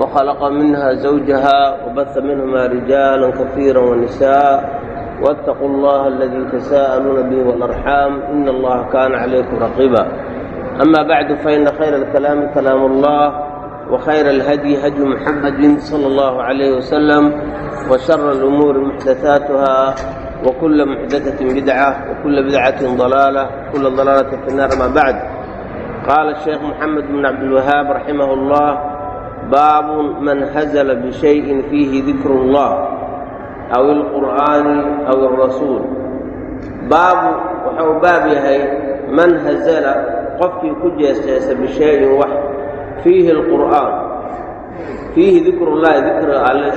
وخلق منها زوجها وبث منهما رجالا كثيرا ونساء واتقوا الله الذي تساءلون به والأرحام إن الله كان عليكم رقيبا أما بعد فإن خير الكلام كلام الله وخير الهدي هدي محمد صلى الله عليه وسلم وشر الأمور محدثاتها وكل محدثة بدعة وكل بدعة ضلالة وكل ضلالة في النار ما بعد قال الشيخ محمد بن عبد الوهاب رحمه الله باب من هزل بشيء فيه ذكر الله أو القرآن أو الرسول باب وxuu baab yahay man hazla qofkii ku jeesteesa bishayin wax fiihi اlqur'aan fiihi dikru llahi dikriga alle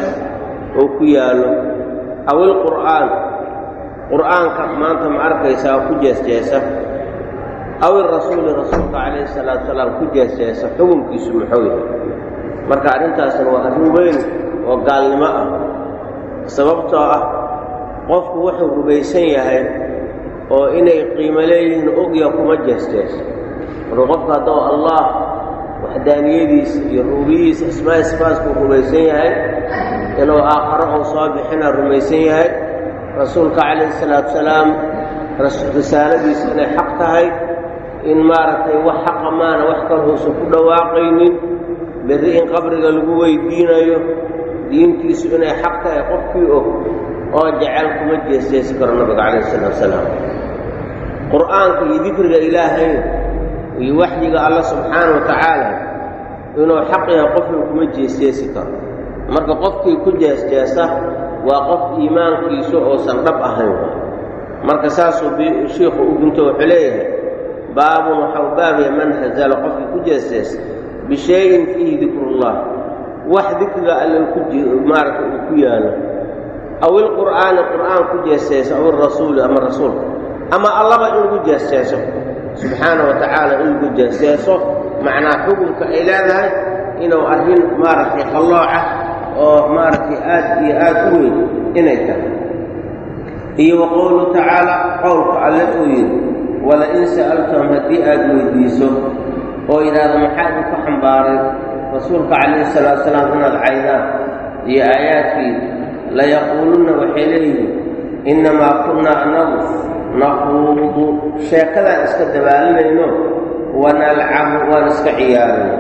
oo ku yaalo aw ilqur'aan qur'aanka maanta ma arkaysaa ku jeesjeesa aw irasuuli rasuulka calayhi salaatu salaam ku jeesjeesa xukunkiisu muxuu yahay marka arrintaasna waa arrin weyn oo gaalnimo ah. Sababtoo ah qofku wuxuu rumaysan yahay oo inay qiimo leeyihiin ogya kuma jeesjeeso marka qofku hadduu allah waxdaaniyadiisa iyo rubiyihiisa asmaa sifaaskuu rumaysan yahay. Inuu aakharo uu soo bixina rumaysan yahay. Rasuulka calayhi salaatu salaam risaaladiisa inay xaq tahay in maaragtay wax xaqa maana wax kal uusan ku dhawaaqaynin berri in qabriga lagu weydiinayo diintiisu inay xaq tahay qofkii og oo jecel kuma jeesjeesi karo nabiga calayhi salaatu salaam. Qur'aanka iyo dikriga ilaahay iyo waxyiga alla subxaana wa tacaala inuu xaq yahay qofna kuma jeesjeesi karo. Marka qofkii ku jeesjeesa waa qof iimaankiisu oosan dhab ahayn. Marka saasuu shiikhu u gunto wuxuu leeyahay baabun waxau baabaya man hazala qofkii ku jeesjeesa bishayin fiihi dikrullah wax dikriga alle maaragta uu ku yaalo aw ilqur'aani qur'aan ku jeesjeesa aw irasuuli ama rasuulka ama allaba in lagu jeesjeeso subxaana wa tacaala in lagu jeesjeeso macnaa xukunka ay leedahay inuu arrin maaragtay qallooca oo maaragtay aad iyo aad u weyn inay tahay iyo wa qowluhu tacaala qowlka alle uu yidhi wala-in sa'altum haddii aad weydiiso oo yidhaahdo maxaa idinku xambaaray rasuulka calayhi salaatu salaam inaad caydaan? Iyo aayaadkii layaquulunna waxay leeyihiin innamaa kunnaa annagu naquudu. Sheekadaan iska dabaalinayno wanalcabu waan iska ciyaarayno.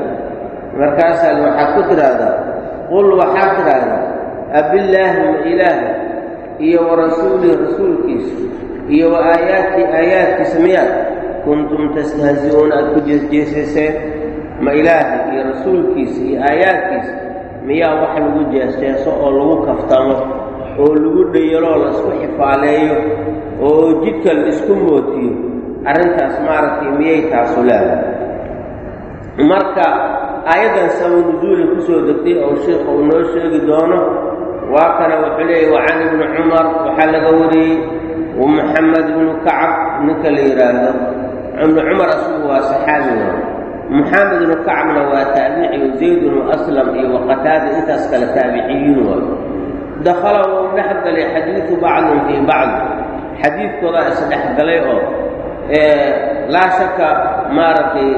Markaasaa waxaad ku tidhaahdaa qul waxaad tidhaahdaa abillaahi ma ilaahi iyo wa rasuulihi rasuulkiisa iyo wa aayaatii aayaadkiisa miyaad kuntum tastahzi'uuna aad ku jeesjeesayseen ma ilaahi iyo rasuulkiisa iyo aayaadkiisa miyaa wax lagu jeesjeeso oo lagu kaftamo oo lagu dhayaloo la isku xifaaleeyo oo jidka la isku mootiyo? Arrintaas maaragtay miyay taasu leedahay? Marka aayaddan sababu nusuuli ku soo degtay oo sheikha uu noo sheegi doono waa kana wuxuu leeyahy wa can ibni cumar waxaa laga wariyey wa muxamed ibnu kacab ninka la yidhaahdo ibnu cumar asugu waa saxaabiga muxamed ibnu kacabna waa taabici o zayd ibnu aslam iyo waqataada intaas kale taabiciyiin waay. dakhala wuu dhex galay xadiidu bacdin fii bacd. xadiidkoodaa isdhex galay oo laa shaka maaragtay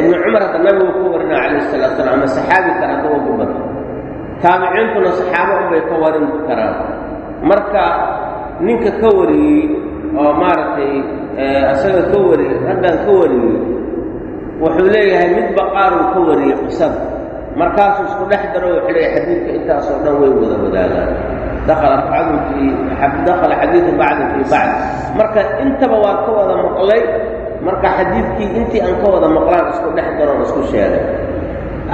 ibnu cumar hadda nabigu ka warina calayhi salatu salam ama saxaabi kale hadda ugu bato taabiciintuna saxaabo unbay ka warin karaan. marka ninka ka wariyey oo maaragtay isaga ka wariyey raggan ka wariyey wuxuu leeyahay midba qaaruu ka wariyey qisada markaasuu isku dhex daro wuxuu leeyahay xadiidka intaasoo dhan way wada wadaagaan. Dakhala bacdun fii dakhala xadiidu bacdin fii bacd. Marka intaba waa ka wada maqlay marka xadiidkii intii aan ka wada maqlaan isku dhex daroon isku sheegay.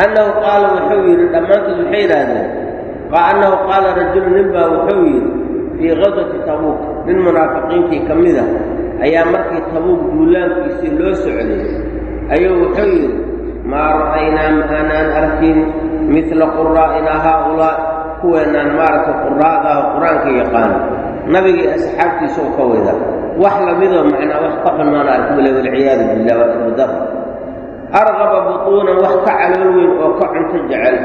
Annahu qaala wuxuu yidhi dhammaantood waxay yidhaahdeen annahu qaala rajulu nin baa wuxuu yidhi fii qaswati tabuuk nin munaafiqiintii ka mida ayaa markii tabuuk duulaankiisii loo socday ayuu wuxuu yidhi maa ra'aynaa ma aanaan arkin midla quraa'ina haaulaa kuweenaan maaragtay quraada ah qur'aanka yaqaano nabigii asxaabtiisa ka wada wax lamidoo macnaa wax xun maana arkule walciyaadu billah waa abudar arqaba butuunan wax ka calool weyn oo ka cunto jecel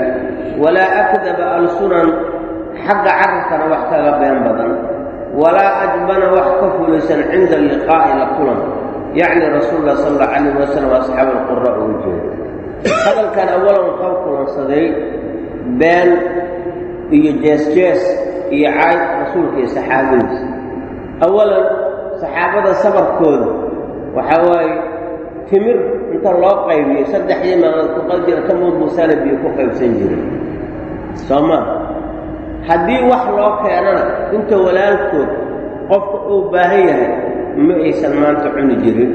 walaa akdaba alsunan xagga carabkana wax kaga been badan walaa ajbana wax ka fulaysan cinda liqaa'i la kulan. Yacni rasuul lah sal allau calayh wasalam asxaaba alqura ugu jeeda. Hadalkan awalan waxau kulansaday been iyo jees-jees iyo cayd rasuulka iyo saxaabadiisa. Awalan saxaabada sabarkooda waxaa waaye timir inta loo qaybiyo saddexdii maalmood ku qal jira ka muudmuusana biyo ku qaybsan jiray. Soo maa haddii wax loo keenana inta walaalkood qofka uu baahan yahay ma aysan maanta cuni jirin.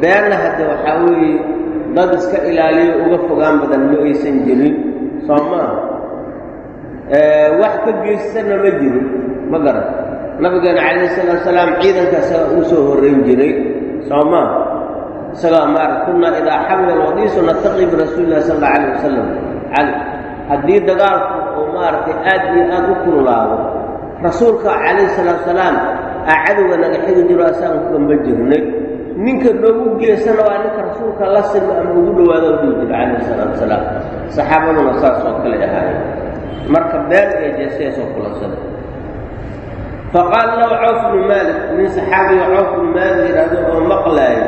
Beenna hadde waxaa weeye dad iska ilaaliyo uga fogaan badan ma aysan jirin. Soo maa wax ka geysana ma jirin. Ma garan. Nabigeena calayh salaatu salaam ciidanka isagaa uu soo horrayn jiray. Soo maa isagaa maarata kunaa idaa xamila alwadiisu nataqi birasuuli illahi sal alla alayh wasalam cali haddii dagaalku maaragtay aad iyo aad u kululaado. Rasuulka calayhi salaatu salaam aa cadowga naga xigi jiro asaan ku gamba jirnay. Ninka noogu geesana waa ninka rasuulka la silma ama ugu dhowaado u dhihi jiro calayhi salaatu salaam. Saxaabaduna saas oo kale ahaayeen. Marka been iyo jeeseesoo kulansada faqaala lahu cawf bnu maalik nin saxaabiga cawf bnu maalik yidhaahdo oo maqlaayo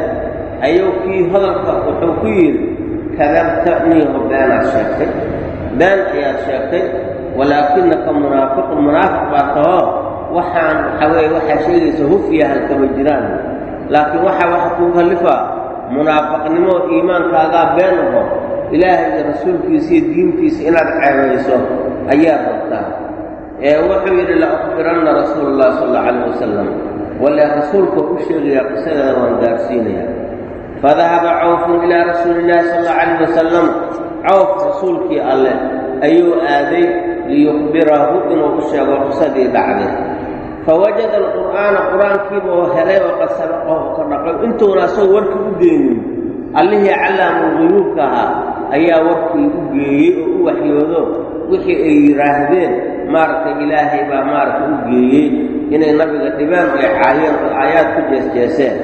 ayuu kii hadalka wuxuu ku yidhi kadabta niyaho beenaad sheegtay been ayaad sheegtay walaakinaka munaafiqun munaafiq baa tahoo waxaan waxaa weeye waxaa sheegaysa huf iyo halkama jiraan. Laakiin waxaa waxa kuu kallifaa munaafiqnimo iimaankaagaa been aho ilaahay iyo rasuulkiisa iyo diintiisa inaad ceebayso ayaad rabtaa ee wuxuu yidhi la ukhbiranna rasuulu llahi sal alla calayh wasalam walle rasuulka u sheegayaa qisadeeda waan gaarsiinaya fadahaba cawfun ilaa rasuuli illahi sal alla calayh wasalam cawf rasuulkii alleh ayuu aaday liyukhbirahu inuu u sheego qisadii dhacday. Fawajada alqur'aana qur'aankiiba oo helay oo qad sabaqahu ka dhaqay. Intuuna asagoo warkii u geenin. Allihii callaamul quyuubka ahaa ayaa warkii u geeyey oo u waxyoodo wixii ay yidhaahdeen maaragtay ilaahay baa maaragtay u geeyey inay nabiga dhibeen ay caayeen oo aayaad ku jeesjeeseen.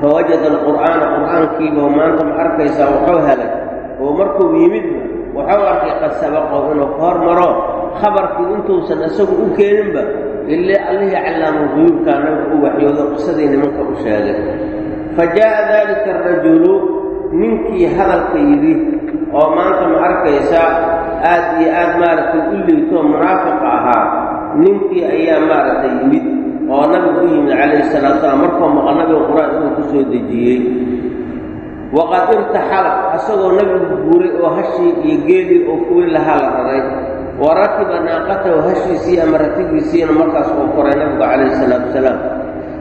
Fawajada alqur'aana qur'aankiiba maanta ma arkaysaa wuxuu helay. Oo markuu yimidba wuxuu arkay qad sabaqahu inuu ka hormaro khabarkii intuusan isagu u keeninba ile allihii callaamul quyuubkaa nabiga u waxyoodo qisadii nimanka u sheegay. Fa jaa'a daalika arajulu ninkii hadalka yidhi oo maanta ma arkaysaa aad iyo aad maaragtay u liitoo munaafiqa ahaa ninkii ayaa maaragtay yimid oo nabigu u yimid calayhi salatu salaam. Markuu maqal nabiga qur'aan inuu ku soo dejiyey waqad irtaxala asagoo nabigu guuray oo hashii iyo geelii oo fuuli lahaa la raray wa rakiba naaqatahu hashiisii ama ratigiisiina markaas uu koray nabigu calayhi salaatu wasalaam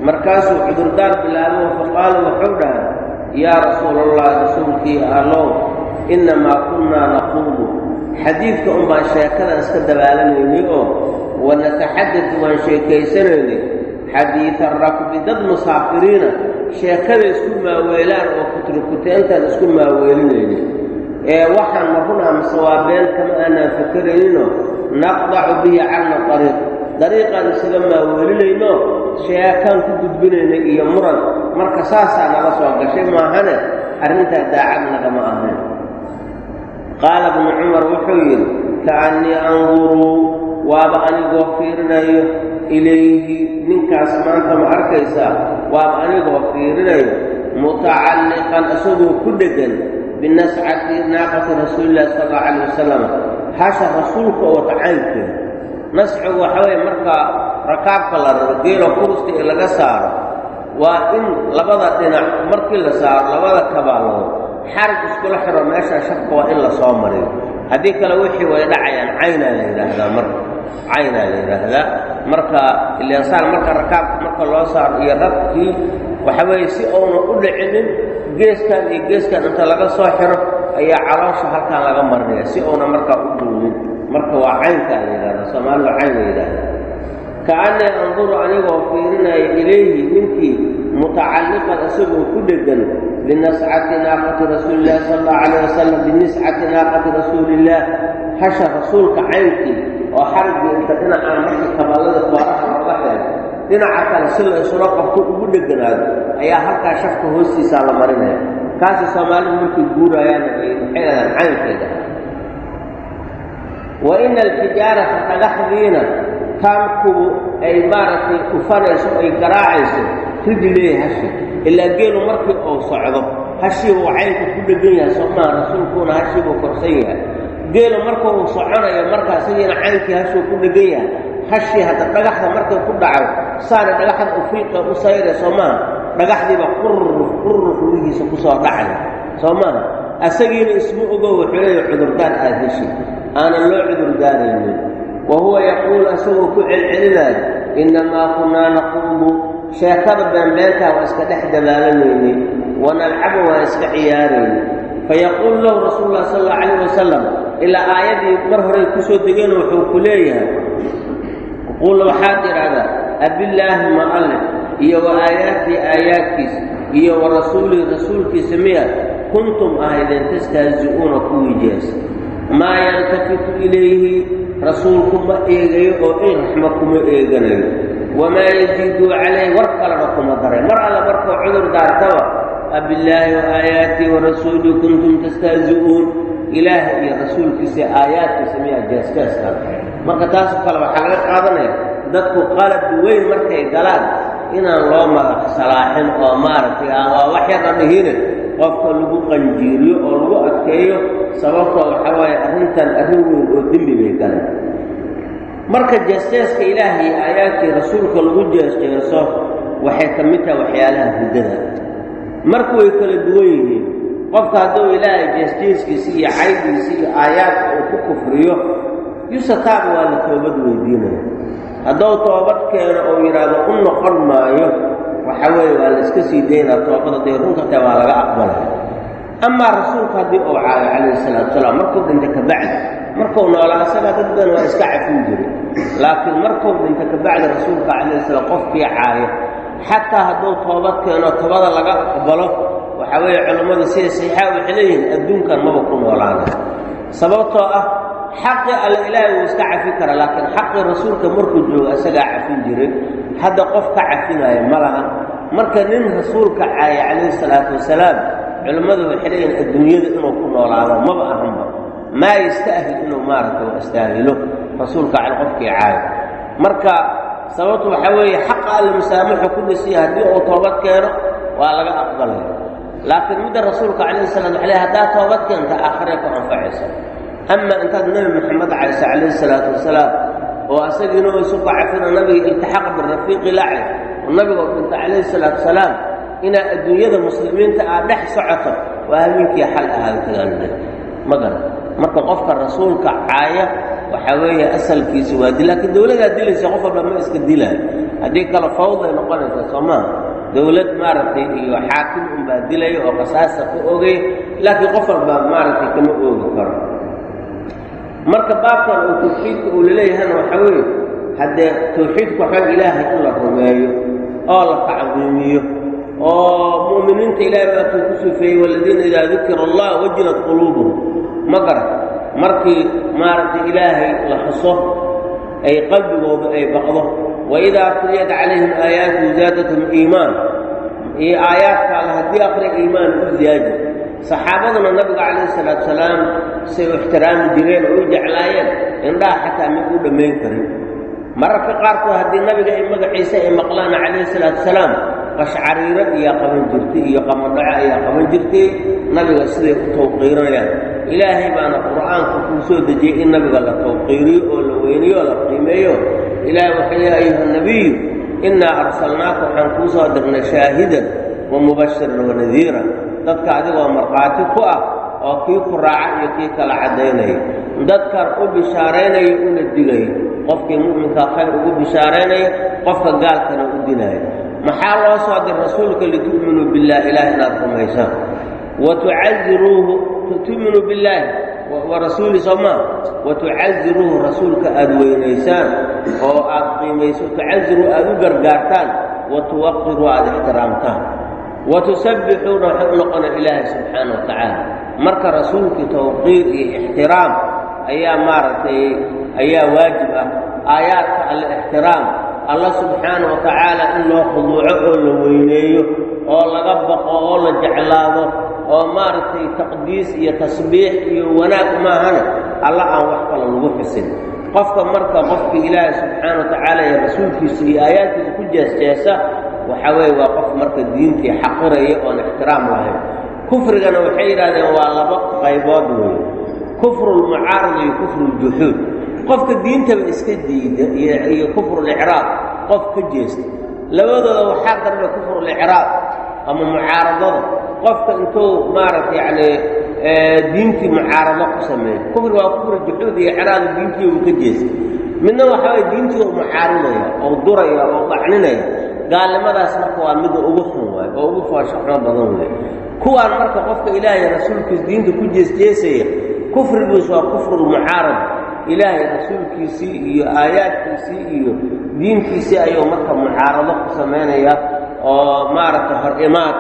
markaasuu cudurdaar bilaabo faqaala wuxuu dhahay yaa rasuulallahi rasuulkii allow innamaa kunnaa naquudu xadiidka un baan sheekadan iska dabaalanaynay oo wanataxadadu waan sheekaysanaynay xadiida rakbi dad musaafiriina sheekada isku maaweelaan oo kutrukuteentaan isku maaweelinaynay. Ee waxaan ma runaa mise waa been kama aanaan fakarayninoo naqdacu bihi calna ariiq dariiqaan isaga maaweelinayno? Sheekaan ku gudbinaynay iyo muran. Marka saasaa nala soo gashay maahane arrintaa daacad nagama ahayn. Qaala bnu cumar wuxuu yidhi ka'annii anduruu waaba anigoo fiirinayo ilayhi. Ninkaas maanta ma arkaysaa waaba anigoo fiirinayo mutacalliqan isagoo ku dheggan binascati naaqati rasuulillahi sal allau calayh wasalam hasha rasuulka oo tacaynkeeda nascigu waxa weeye markaa rakaabka la rabo geelo kuruska ee laga saaro waa in labada dhinac markii la saaro labada kabaalood xarig iskula xiro meesha shafka waa in la soo mariyo. Haddii kale wixii way dhacayaan caynaa la yidhaahdaa marka caynaa la yidhaahdaa. Marka ilinsaan marka rakaabka marka loo saaro iyo rabkii waxa weeye si uuna u dhicinin geeskan iyo geeskan inta laga soo xiro ayaa caloosha halkaan laga marinaya si uuna markaa u duunin marka waa caynkaa la yidhahdaa soomaalida cayn la yidhaahdaa. Ka'annii anduru anigoo fiirinaya ilayhi ninkii mutacalliqan isagoo ku dheggan binascati naaqati rasuuli illahi sala allahu calayh wasalam biniscati naaqati rasuuli illaah hasha rasuulka caynkii oo xarigii inta dhinacaan markii kaballada kooraha looga xiray dhinaca kale si la isula qabto ugu dheganaado ayaa halkaa shafka hoostiisaa la marinaya kaasi soomaalidu markay guurayaana ay caynkeeda. Wa ina alxijaarata dhagaxdiina taankubu ay maaragtay dhufanayso ay garaacayso rijleey hashi. Ilaa geelu markii uu socdo hashiibuu caynka ku dhegan yahay soomaa rasuulkuuna hashiibuu korsan yahay geelu marka uu soconayo markaa sidiina caynkii hashuu ku dhegan yahay hashii hadda dhagaxda markay ku dhaco saana dhagaxda u filqa u sayray soo maaha dhagaxdiiba qurruf qurruf lugihiisa ku soo dhacaya soo maaha asagiina isma ogo wuxuu leeya cudurdaan aad heshi aanan loo cudurdaaraynin wa huwa yaquulu asagoo ku celcelinaayo innamaa kunnaa naquudu sheekada beenbeentaa waa iska dhex dabaalanaynay wanalcabu waa iska ciyaarayna fayaquulu lahu rasuulu lah sal allau calayh wasalam ilaa aayaddii mar horey ku soo wuxuu ku leeyahay. Quul waxaad tidhaahdaa abillaahi ma alle iyo wa aayaatii aayaadkiisa iyo wa rasuulihi rasuulkiisa miya kuntum ahaydeen tastahzi'uuna kuwii jeesa maa yaltafitu ilayhi rasuulku ma eegayo oo il raxma kuma eeganayo. Wamaa yaziiduu calayh war kalena kuma daray. Mar alle markuu cudur daartaba abillaahi wa aayaatii wa rasuulihi kuntum tastahzi'uun ilaah iyo rasuulkiisa aayaadkiisa miyaa jeesjeeska marka taasoo kale waxaa laga qaadanaya dadku qalad weyn markay galaan inaan loo magac salaaxin oo maaragtay aan waa wax yarna dhihine qofka lagu qanjiiriyo oo lagu adkeeyo sababtoo waxaa waaye arrintan arrin weyn oo dembi bay galeen marka jeesjeeska ilaah iyo aayaadkii rasuulka lagu jeesjeeso waxay ka mid tahay waxyaalaha riddada marka way kala duwan yihiin qofka hadduu ilaahay jeesjeeskiisa iyo caydiisa iyo aayaadka uu ku kufriyo yusataaba waa la toobad weydiinaya. Hadduu toobad keeno oo yidhaahdo u noqon maayo waxa weeye waa la iska sii daynaa toobada dee runta tae waa laga aqbalaya. Amaa rasuulka haddii uu caayo calayhi salaatu salaam markuu dhinta kabacdi markuu noolaa isagaa dad badan waa iska cafin jiray. Laakiin markuu dhinta kabacdi rasuulka calayhi salaam qofkii caayo xataa hadduu toobad keeno toobada laga aqbalo waxaa weeye culammadu sida saxiixaa waxay leeyihiin adduunkan maba ku noolaana. Sababtoo ah xaqii alle ilaahay wuu iska cafi karaa laakiin xaqii rasuulka markuu joogo isagaa cafin jiray. Hadda qof ka cafinaayo ma lahan marka nin rasuulka caaya calayhi salaatu wasalaam culimmadu waxay leeyihiin adduunyada inuu ku noolaado maba ahanba. Maa yasta'hil inuu maaragta u astaahilo rasuulka cali qofkii caayo. Marka sababtu waxaa weeye xaqa alle musaamaxu ku dhisiya haddii uu toobad keeno waa laga aqbalaya laakiin midda rasuulka calayhi salam waxay leey haddaad toobad keenta aakhiray ku anfacaysa. Ama intaad nebi maxamed caysa calayhi salaatu wasalaam oo asagiina isu kacafino nabiga iltixaqa birafiiqi lacli oo nabiga u dhinta calayhi salaatu wasalaam inaad adduunyada muslimiinta aad dhex socoto waa habeenkii xal ahaantaganle ma garan marka qofka rasuulka caaya waxaa weeye asalkiisa waa dil laakiin dowladaa dilaysa qof walba ma iska dilaayo haddii kale fawday noqonaysa soo maa maaragtay iyo xaakim unbaa dilaya oo qasaasa ku ogay laakiin qof walba maaragtay kama oogi karo. Marka baabkan oo tawxiidka uu laleeyahana waxaa weeye haddee tawxiidku waxaa ilaahay in la rumeeyo oo la tacdiimiyo oo mu'miniinta ilaahay baatuu ku sufeeyey waladiina idaa dukira allah wajilat quluubuhum. Ma garan markii maaragtay ilaahay la xuso ay qalbigooda ay baqdo. Waidaa tuliyat calayhim aayaatu zaadathum iimaan. Iyo aayaadka alle haddii aqri iimaan u ziyaaji saxaabaduna nabiga calayhi salaatu salaam say u ixtiraami jireen oo u jeclaayeen indhaha xataa ma u dhammayn karin. Mararka qaarkood haddii nabiga ay magaciisa ay maqlaan calayhi salaatu salaam qashcariiro ayaa qaban jirtay iyo qamandhaco ayaa qaban jirtay nabiga siday u tawqiirinayaan ilaahay baana qur'aanka kuu soo dejiyey in nabiga la tawqiiriyo oo la weyniyo oo la qiimeeyo. Ilaahay wuxuu ya ayuha nabiyu innaa arsalnaaka waxaan kuu soo dirnay shaahidan wa mubashiran wa nadiiran. Dadka adigoo markhaati ku ah oo kii ku raaca iyo kii kala caddaynaya dadkan u bishaaraynaya una digayo qofkii mu'minkaa khayr ugu bishaaraynaya qofka gaalkana u dilaayo maxaa loo soo dir rasuulka litu'minuu billaah ilaah inaad rumaysaan wa tucaziruuhu tu'minuu billaahi wa rasuuli soomaa? Wa tucaziruuhu rasuulka aad weynaysaan. Oo aad qiimayso tucaziruu aad u gargaartaan. Wa tuwaqiruu aad ixtiraamtaan. Wa tusabbixuuna waxay u noqona ilaahay subxaana wa tacaala. Marka rasuulkii tawqiir iyo ixtiraam ayaa maaragtay ayaa waajib ah. Aayaadka alle alla subxaana wa in loo khuduuco oo la weyneeyo oo laga baqo oo la jeclaado oo maaragtay taqdiis iyo tasbiix iyo wanaag maahana alla aan wax kale lagu xusin qofka marka qofka ilaahay subxaana wa tacaala iyo rasuulkiisa iyo aayaadkiisa ku jeesjeesa waxaa weeye waa qof marka diintii xaqiraya oon ixtiraam lahayn. Kufrigana waxay yidhahdeen waa laba qaybood weeye kufru lmucaarad iyo kufru ljuxuud qofka diintaba iska diida iyo kufrulicraab qof ka jeesta. Labadooda waxaa darbe kufrulicraab ama mucaaradada qofka intuu maaragta yacni diintii mucaarado ku sameeyo kufri waa kufri juxuud iyo icraadu diintii uu ka jeesta midna waxaa waye diintii uu mucaaridaya oo duraya oo dhacninaya gaalnimadaas marka waa midda ugu xun waay oo ugu fooshaxmo badan wey kuwaan marka qofka ilaahay rasuulkiisa diinta ku jeesjeesaya kufriguus waa kufrulmucaarada ilaahay rasuulkiisii iyo aayaadkiisii iyo diintiisii ayuu marka mucaarado ku samaynaya oo maaragta hor imaad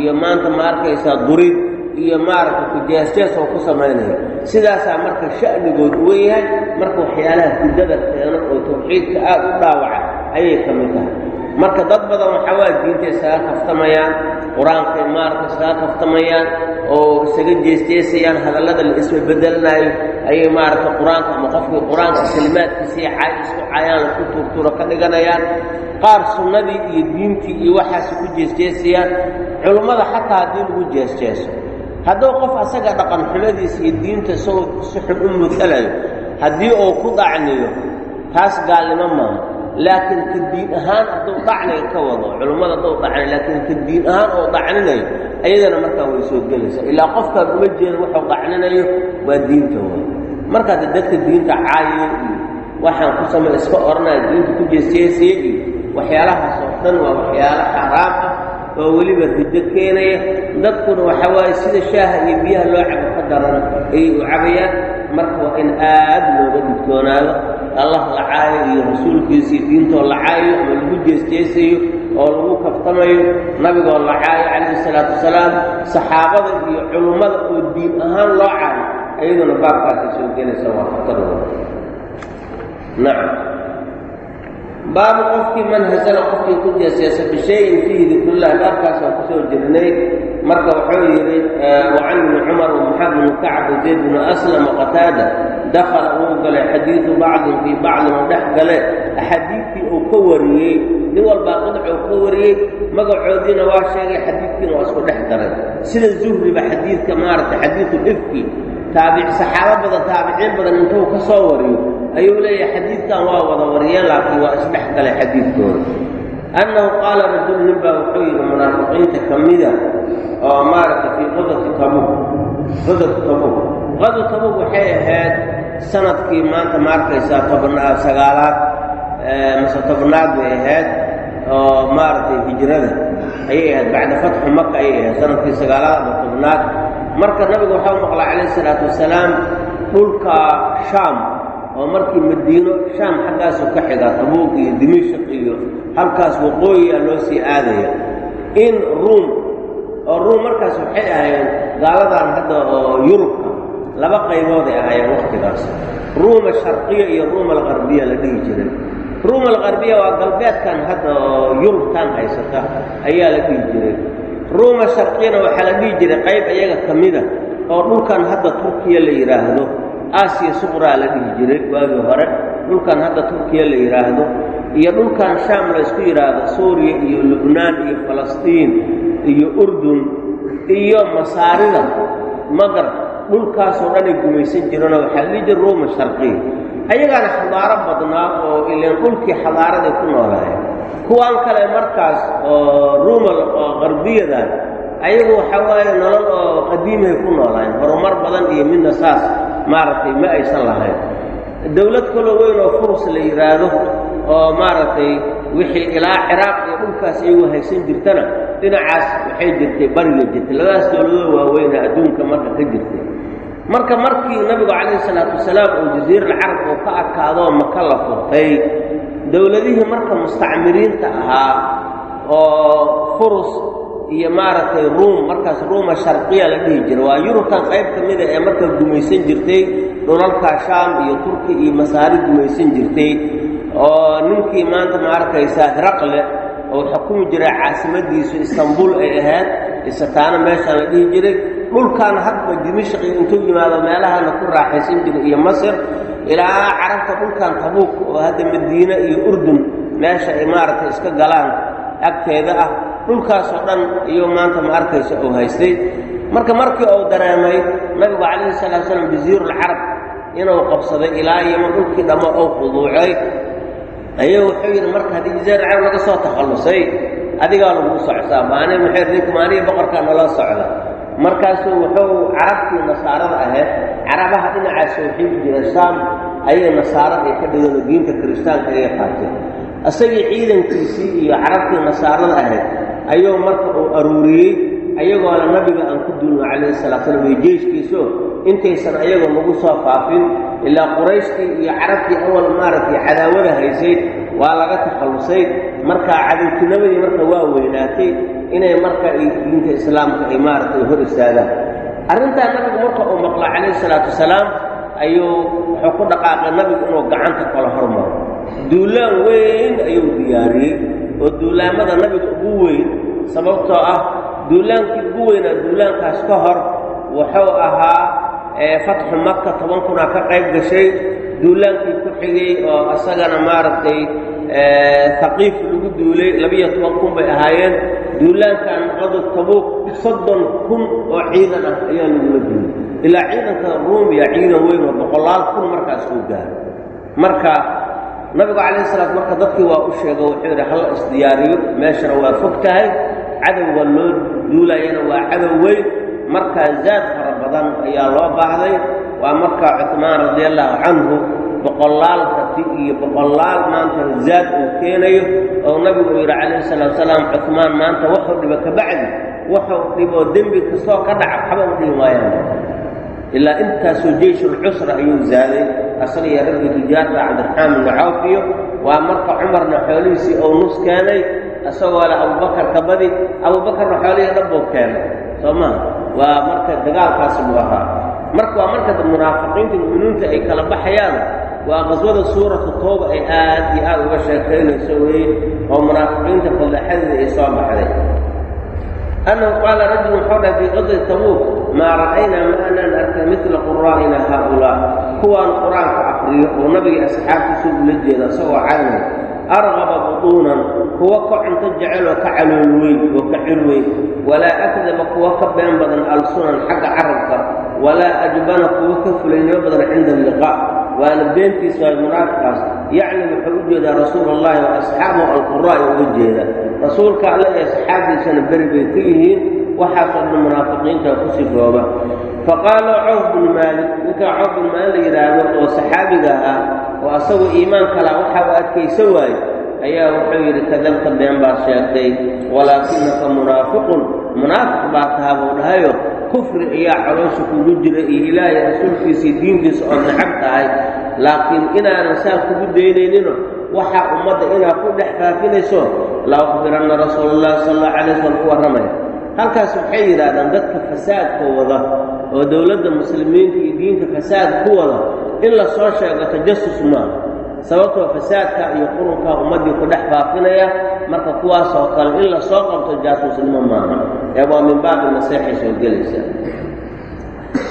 iyo maanta ma arkaysaa durid iyo maaragta kujeesjees oo ku samaynaya sidaasaa marka sha'nigood u yahay marka waxyaalaha hudada keeno oo tawxiidka aad u dhaawaca ayay ka mid tahay. Marka dad badan waxaa waa diinta isaga kaftamayaan qur'aankay maaragta isaga kaftamayaan oo isaga jeesjeesayaan hadallada la isbabedelanaayo ayay maaragta qur'aanka ama qofkii qur'aanka kelimaadkiisii caay isku caayaan lasku tuurtuuro ka dhiganayaan. Qaar sunnadii iyo diintii iyo waxaasi ku jeesjeesayaan culummada xataa haddii lagu jeesjeeso. Hadduu qof asaga dhaqan xumadiisa iyo diinta isagoo si xun u mutalayo haddii uu ku dacniyo taas gaalnimo maaha. Laakiin ka diin ahaan hadduu dhacniga ka wado culummada hadduu dhacni laakiin ka diin ahaan oo dhacninayo ayadana markaa way soo gelaysaa. Ilaa qofkaan uma jeeda wuxuu dhacninayo waa diinta way markaad dadka diinta caayiyo iyo waxaan ku samay iska odhanaya diinta ku jeesjeesaya iyo waxyaalahaas dhan waa waxyaalo xaaraam ah oo weliba riddo keenaya dadkuna waxaa waaye sida shaaha iyo biyaha loo cabo ka daran ayay u cabayaan. Marka waa in aad looga digtoonaado allah la caayo iyo rasuulkiisii diintoo la caayo ama lagu jeesjeesayo oo lagu kaftamayo. Nabigoo la caayo calayhi salaatu wasalaam saxaabada iyo culummada oo diin ahaan loo caayo ayaduna baabkaasay soo gelaysa waa khatarooda nacam baabu qofkii man qofkii ku jeesjeesa bishayin fiihi dikrullahi baabkaasaan ku soo jirnay marka wuxuu yidhi wacan ibni cumar wamaxamed bnu kacb zayd bnu aslam waqataada dakhala uu galay xadiidu bacdin fii bacdin oo dhex gale axaadiidtii uu ka wariyey nin walbaa qidcuu ka wariyey magacoodiina waa sheegay xadiidkiina waa isku dhex daray. Sida zuhriba xadiidka maaragtay xadiidu ifki taabic saxaabo badan taabiciin badan intuu ka soo wariyo ayuu leeyahay xadiidkan waa wada wariyeen laakiin waa isdhex galay xadiidkooda annahu qaala rajul nin baa wuxuu yidhi munaafiqiinta ka mida oo maaragtay fii qadati tabuk qadatu tabuk qadu tabuk waxay ahayd sannadkii maanta ma arkaysaa tobna sagaalaad mase tobnaad bay ahayd oo maaragtay hijrada ayay ahayd bacda fatxu maka ayay ahayd sannadkii sagaalaad ama tobnaad marka nabigu waxau maqlay calayh isalaatu wasalaam dhulka shaam oo markii madiino shaam xaggaasuu ka xiga tabuuq iyo dimishq iyo halkaas waqooyiya loo sii aadaya. In ruum oo ruum markaas waxay ahaayeen gaaladan hadda oo yurubka laba qaybooday ahaayeen wakhtigaas ruuma sharqiya iyo ruuma alqarbiya la dhihi jiray. Ruuma alqarbiya waa galbeedkan hadda oo yurubkan haysata ayaa la dhihi jiray ruuma sharqiyana waxaa la dhihi jiray qayb iyaga ka mida oo dhulkan hadda turkiya la yidhaahdo aasiya suqraa la dhihi jiray waagii hore. Dhulkan hadda turkiya la yidhaahdo iyo dhulkan shaam la ysku yidhaahdo suuriya iyo lubnaan iyo falastiin iyo urdun iyo masaarida. Magar dhulkaasoo dhanay gumaysan jireenoo waxaa la dhihi jiray ruuma sharqiya ayagaana xadaaro badnaa oo ilaan dhulkii xadaaraday ku noolaayeen kuwaan kale markaas oo ruumal oo qarbiyadan ayagu waxaa waaye nolol oo qadiimahay ku noolaayeen horumar badan iyo midna saas maaragtay ma aysan lahayn. Dowlad kaloo weyn oo furus la yidhaahdo oo maaragtay wixii ilaa ciraaq iyo dhulkaas iyagu haysan jirtana dhinacaas waxay jirtay bariga jirtay labadaas dowladoo waaweyna adduunka marka ka jirtay. Marka markii nabigu calayhi salaatu wasalaam uu jasiiral carab uu ka adkaadoo maka la furtay dowladihii marka mustacmiriinta ahaa oo furus iyo maaragtay ruum markaas ruuma sharqiya la dhihi jira waa yurubtan qayb ka mida ee markaa gumaysan jirtay dhulalkaa shaam iyo turki iyo masaari gumaysan jirtay oo ninkii maanta ma arkaysaa oo xukumi jiray caasimadiisu istanbul ay ahayd isataana meeshaan la dhihi jiray dhulkan hadba dimashqi intuu yimaado meelahana ku raaxaysan jiray iyo masir ilaa carabta dhulkan tabuuk oo hadda madiine iyo urdun meesha ay maaragtay iska galaan agteeda ah. Dhulkaasoo dhan iyo maanta ma arkaysa uu haystay. Marka markii uu dareemay nabigu calayhi salatu slam jasiirulcarab inuu qabsaday ilaa yama dhulkii dhammo uu khuduucay ayuu wuxuu yidhi marka haddii jasiirulcarab laga soo takhallusay adigaa lagu socsaa maani maxay ninka maanihi boqorkaa nala socda markaasuu wuxuu carabtii nasaarada ahayd carabaha dhinacaas soo xiigi jiray saam ayay nasaaro ay ka dhigeen oo diinta kiristaanka ayay qaateen isagii ciidankiisii iyo carabtii nasaarada ahayd ayuu marka uu aruuriyey ayagoona nabiga aan ku duulno calayhi salatu slam iyo jeyshkiisoo intaysan ayagoo nagu soo faafin ilaa qurayshtii iyo carabtii awal maaragtay cadaawada haysay waa laga takhallusay markaa cadowtinimadii marka waa weynaatay inay marka diinta islaamka ay maaragtay hor istaagaan. Arrintaa nabigu marka uu maqla calayhi salaatu wasalaam ayuu wuxuu ku dhaqaaqay nabigu inuu gacanta kala hormaro. Duulaan weyn ayuu diyaariyey oo duulaamada nabiga ugu weyn sababtoo ah duulaankii ugu weynaa duulaankaas ka hor wuxuu ahaa fatxu maka toban kunaa ka qayb gashay duulaankii ku xigay oo isagana maaragtay haqiif lagu duulay labiyo toban kun bay ahaayeen. Duulaankan qado tabuuq soddon kun oo ciidan ah ayaa lagula duulay. Ilaa ciidanka ruumiya ciidan weyn oo boqolaal kun markaas uu gaaro marka nabigu calayhi salaatu marka dadkii waa u sheego wuxuu yidhi halla isdiyaariyo meeshana waa fog tahay. Cadowga loo duulayana waa cadow weyn. Markaa zaad fara badan ayaa loo baahday. Waa markaa cuhmaan radi allaahu canhu boqolaal iyo boqolaal maanta zaad uu keenayo oo nabigu uu yidhi calayhi salaatu salaam cuhmaan maanta waxuu dhibo ka bacdi waxuu dhiboo dembi kastoo ka dhaca waxba u dhihi maayaan ilaa intaasoo jeyshulcusra ayuu zaaday asaga iyo raggii tujaarta cabdiraxmaan ibnu cawf iyo waa marka cumarna xoolihiisii ou nus keenay isagoo leh abubakar ka badi abuubakarna xoolihii dhabbuu keenay soo maha waa marka dagaalkaasi buu ahaa. Marka waa marka munaafiqiinta mu'miniinta ay kala baxayaan waa qaswada suuratu tooba ay aad iyo aad uga sheekaynayso weeye oo munaafiqiinta fadeexadeeda ay soo baxday. Annahu qaala rajulu wuxuu dhahay fii qadri tabuuk maa ra'aynaa ma anaan arkay midla quraa'ina haaulaa? Kuwaan qur'aanka akriyo oo nabiga asxaabtiisu ula jeeda isagoo caynay arqaba butuunan kuwa ka cunto jecel oo ka calool weyn oo ka cir weyn walaa akdaba kuwa ka been badan alsunan xagga carabka walaa ajbana kuwa ka fulaynimo badan cinda alliqaa waana beentiis waa munaafiqaas yacni wuxuu u jeedaa rasuul allahi wa asxaabahu alquraa'i uga jeeda rasuulka alle iyo asxaabtiisana beri bay ka yihiin waxaasoo dhan munaafiqiinta ku sifooba faqaala cawf bnu maalik ninkaa cawf bnu maalik la yidhaahdo oo saxaabiga ah oo asagoo iimaan kalaa waxa uu adkaysa waaye ayaa wuxuu yidhi kadabta been baad sheegtay walaakinaka munaafiqun munaafiq baa taha buu dhahayo kufri ayaa caloosha kugu jira iyo ilaahay rasuulkiisii diintiisa oo nacab tahay. Laakiin inaanan saa kugu daynayninoo waxaa ummadda inaad ku dhex faafinayso la ukhbiranna rasuula allahi sal allahu calay slam u warramaya. Halkaas waxay yidhaahdaan dadka fasaadka wada oo dowladda muslimiinta iyo diinta fasaad ku wada in la soo sheego tajasus maaha. Sababtoo fasaadka iyo qurunkaa ummaddii ku dhex faafinaya marka kuwaasoo kale in la soo qabto jaasusnimo maaha ee waa min baabi naseexay soo gelaysa.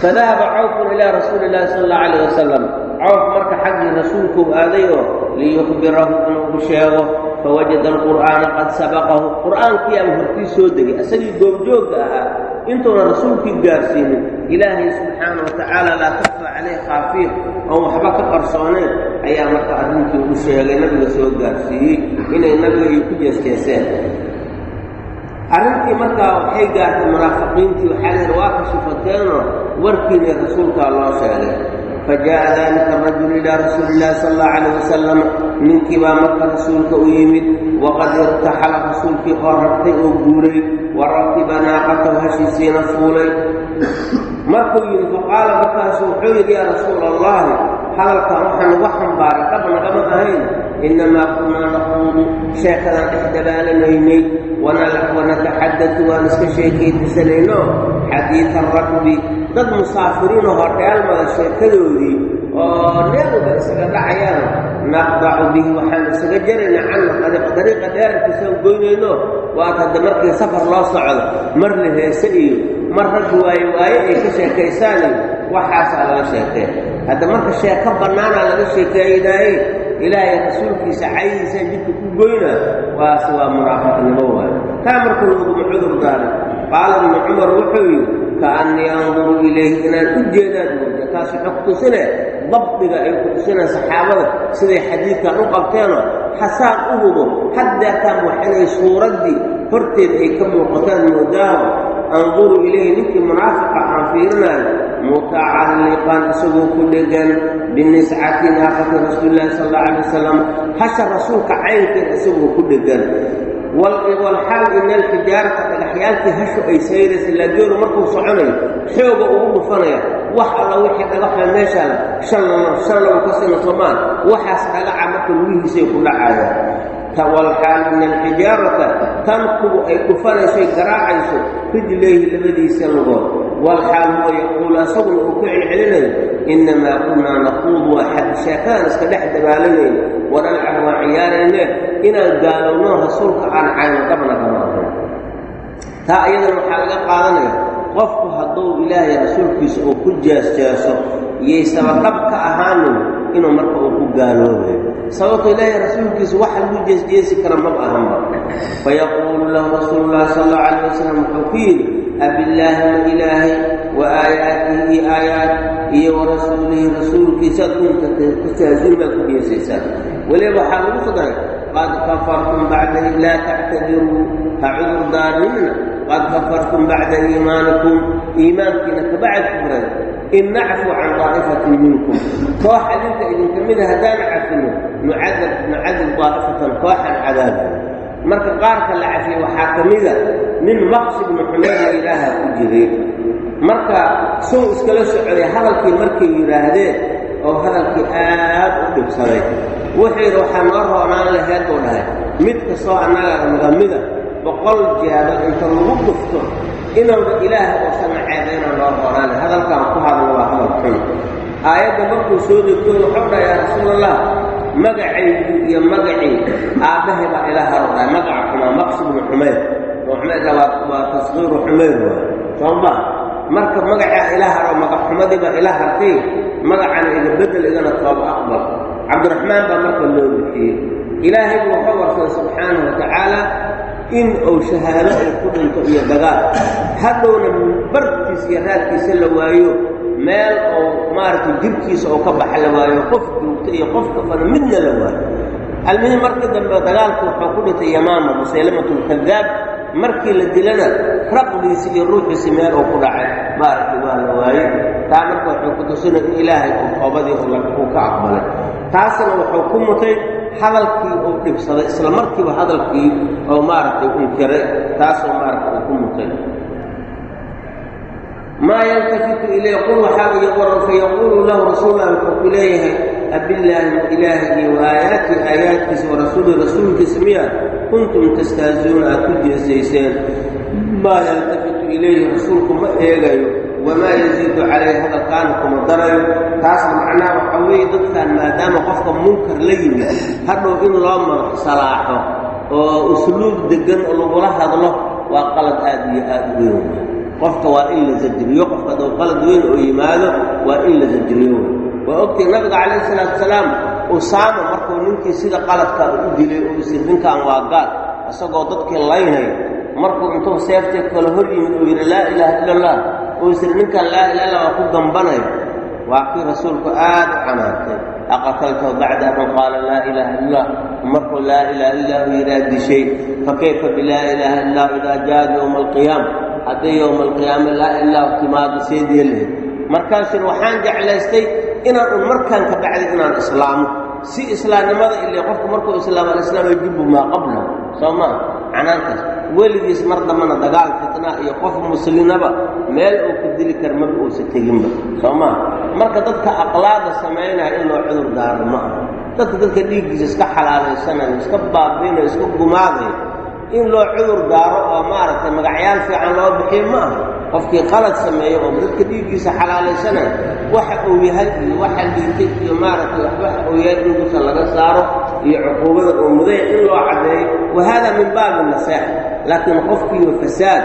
Fadahaba cawfun ilaa rasuuli illahi sala allahu calayh wasalam cawf marka xaggii rasuulkuu aaday oo liyukhbirahu inuu sheego fawajada alqur'aana qad sabaqahu. Qur'aankiiaba hortii soo degay isagii goobjoogga ahaa intuuna rasuulkii gaarsiinin ilaahay subxaana wa tacaala laa takfa calayh khaafiir oon waxba ka qarsoonayn ayaa marka arrintii u sheegay nabiga soo gaarsiiyey inay nabiga iyo ku jeesjeeseen arrintii markaa waxay gaartay munaafiqiintii waxaa leehi waa ka warkiinii rasuulkaa loo sheegay. Fajaءa dalika arajulu ilaa rasuuli illahi sala allahu calayh wasalam ninkii baa marka rasuulka u yimid waqad irtaxala rasuulkii oo rartay oo guuray wa rakiba naaqatahu hashiisiina fuulay markuu yidhi faqaala markaasu wuxuu yidhi yaa rasuula allahi hadalkan waxaa nagu xambaaray dhab nagama ahayn. Innamaa kunnaa naquudu sheekadaan dhex dabaalanaynay. Wanataxadatu waan iska sheekaydisanayno xadiida rakbi dad musaafiriinoo hodheelmada sheekadoodii oo neeguba isaga dhacayaan. Naqdacu bihi waxaan isaga jarayna ariiq dariiqa dheerarkiisaan goynayno. Waad hadda markii safar loo socdo mar la heese iyo mar raggi waayo waayo ay ka sheekaysaan iyo waxaasaa laga sheekeen hadda marka sheeko bannaanaa laga sheekeeynaaye ilaahay rasuulkiisa caydiisaan jidka ku goyna waas waa munaafiqnimo waayo. Taa marka laguma cudur daaray qaala ibnu cumar wuxuu yidhi kaannii anduru ilayhi inaan u jeedaan mooda taas waxay ku tusine dabdiga ay ku tusineen saxaabada siday xadiidkan u qabteenoo xasaan u hubo. Haddeetaan wax inay suuraddii horteed ay ka muuqataan moodaaho anduru ilayhi ninkii munaafiqa aan fiirinaayo mutacalliqan isagoo ku dhegan biniscati naaqati rasuulillahi sal alla alay wasalam hasha rasuulka caynkeeda isagoo ku dhegan. Walxaal ina alxijaarata dhagaxyaalkii hashu ay sayraysa laageeru markuu soconayo xooga ugu dhufanaya wax alla wixii dhagaxa meeshaan shan lagu ka sina somaan waxaas dhagaca marka lugihiisay ku dhacayaan. Walxaal ina tankubu ay dhufanaysoy garaacayso rijlayhi labadiisa lugood walxaal huwa yaquulu asaguna uu ku celcelinayo innamaa kunnaa naquudu waa xad sheekadaan iska dhex dabaalanayno wadhalcan waa ciyaarayne inaan gaalowno rasuulka aan cayno dhabna kama ahayn taa iyadana waxaa laga qaadanaya qofku hadduu ilaahay rasuulkiisa uu ku jeesjeeso iyaysaba dhab ka ahaanin inuu marka uu ku gaaloobayo sababto ilaahay rasuulkiisa waxa lagu jeesjeesi kara maba ahanba fayaquulu lahu rasuulu llahi sal allahu calayh wasalam wuxuu ku yidhi abillaahi ma ilaahay wa aayaatihi iyo aayaat iyo wa rasuulihi rasuulkiisaad kunta kustahziin baad ku jeesaysaan weliba waxaa lagu sugay qad kafartum bacda laa tactadiruu ha cudur daarinina qad kafartum bacda iimaanikum iimaankiina kabacad kufray in nacfu can daa'ifatin minkum. Koox adinka idinka mida haddaana cafino nucadab nucadib daa'ifatan kooxan cadaabi marka qaarka la cafiyey waxaa ka mida nin maqsi bnu xumeydna ilaaha ku jiray marka suu iskala socday hadalkii markay yidhaahdeen oo hadalkii aad u dhibsaday wuxuu yidhi waxaa noo roonaan laheed buu dhahay mid kastoo annaga nagamida boqol jeedal inta lagu dhufto inuuna ilaaha uusan ceebayna noo roonaan hadalkaan ku hadlo waa hadal xun aayadda markuu soo degto wuxuu dhahay yaa rasuulallah magacaygu iyo magacii. Aabbahay baa ila haro dhahay magaca xumaa maqsi bnu xumayr. Oo waa tasqiiru xumayr waay sooma marka magacaa ila haro magac xumadiibaa ila hartay magacana iga bedel igana tooba aqbal. Cabdiraxmaan baa marka loo bixiyey. Ilaahay buu wuxuu warsaday subxaanahu wa tacaala in uu shahaado ay ku dhinto iyo dagaal. Hadhowna barkiis iyo raadkiisa la waayo meel oo maaragtay jirkiisa oo ka baxa la waayo qof joogta iyo qof kafana midna la waayo. Almihim markii dambe dagaalka wuxuu ku dhintay yamaama musaylamatulkadaab markii la dilana raqdiisi iyo ruuxiisi meel uu ku dhacay maaragtay waa la waaye taa marka wuxuu ku tusinay in ilaahay uu toobadii uu ka aqbalay. Taasna wuxuu ku mutay hadalkii uu dhibsaday isla markiiba hadalkii oo maaragtay unkiray taasoo maaragtay uu ku mutay maa yaltafitu ilay qul waxaa iyo waran fayaquulu lahu rasuullah wuxuu ku leeyahay abillaahi ilaahi iyo waaayaati aayaadkiisa wa rasuuli rasuulkiisa miya kuntum tastahziuuna aad ku jeesayseen maa yaltafitu ilayhi rasuulku ma eegayo wamaa yaziidu calayhi hadalkaana kuma darayo taasna macnaha waxaa weeye dadkan maadaama qofka munkar la yimid hadhow in loo madax salaaxo oo usluub deggan oo lagula hadlo waa qalad aad iyo aad u weyn qofka waa in la zajriyo qofka hadduu qalad weyn oo yimaado waa in la zajriyo waa ogtay nabiga calayhi salaatu salaam usaama markuu ninkii sida qaladka u dilay oo isir ninkan waa gaal isagoo dadkii laynayo markuu intuu seeftee kale hor yimid uu yidhi laa ilaaha ila allah oo isir ninkan laa ilaha illa waa ku gambanayo waa kii rasuulku aad u canaantay. Aqataltahu bacda an qaala laa ilaaha illah markuu laa ilaha illahu yidhaa dishay fakayfa bilaa ilaaha illah idaa jaad yowma alqiyaama hadday yowma alqiyaama laa ilaahu timaado seedii lahayd markaasuna waxaan jeclaystay inaan un markaan ka bacday inaan islaamo. Si islaamnimada ile qofku markuu islaamo alislaam yajibu maa qablahu soo maa canaantaas weligiis mar dambana dagaal fitna iyo qof muslinaba meel uu ka dili kara maba uusa teginba. Soo maa marka dadka aqlaada samaynaya in loo cudur daaro ma aha. Dadka dadka dhiiggiisa iska xalaalaysanayo iska baabiinayo iska gumaadayo in loo cudur daaro oo maaragtay magacyaal fiican loo bixiyo ma aha qofkii qalad sameeyo oo dadka dhiiggiisa xalaalaysanayo waxa uu yahay iyo waxa liitay iyo maaragtay waxa uu yahay in laga saaro iyo cuquubada oo mudaya in loo caddeeyo. Wa hada min baabi naseex laakiin qofkiiyo fasaad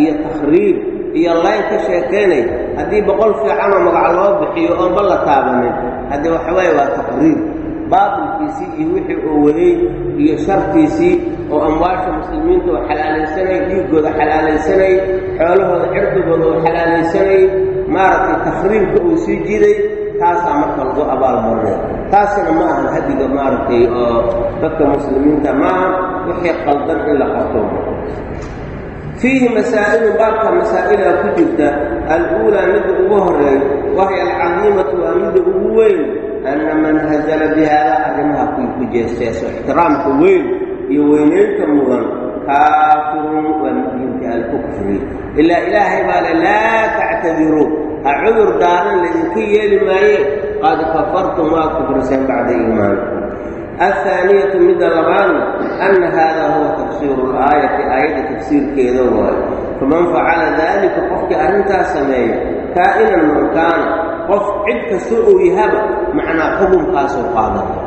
iyo takhriib iyo layn ka sheekaynay haddii boqol fiicanoo magac loo bixiyo oonba la taabanin haddii waxawaaye waa taqriib baatilkiisii iyo wixii uu waday iyo shartiisii oo amwaasha muslimiinta oo xalaalaysanay dhiiggooda xalaalaysanay xoolahooda cirdigooda oo xalaalaysanay maaragtay takhriibka uu sii jiday taasaa marka lagu abaalmarinaya taasina ma ahan hadiga maaragtay oo dadka muslimiinta ma aha wixii qaldan in la qabto. Fiihi masaa'ilu baabka masaa'ilaa ku jirta al-uulaa midda ugu horreey wahya alcadiimatu waa midda ugu weyn ana man hazala bihaada arrimaha kuwii ku jeesteeso ixtiraamka weyn iyo weynaynta mudan kaafirun waa mu'minka alkufri ilaa ilaahay baale laa tactadiruu ha cudur daaran laydinka yeeli maaye qad kafartum waad kufriseen bacda iimaanikum ahaaniyatu midda labaadna anna haadaa huwa tafsiiru laayati aayadda tafsiirkeeda waayo faman facala daalika qofkii arrintaas sameeya kaa'inan man kaana qof cid kasta uu yahaba macnaa xukunkaasuu qaadanaya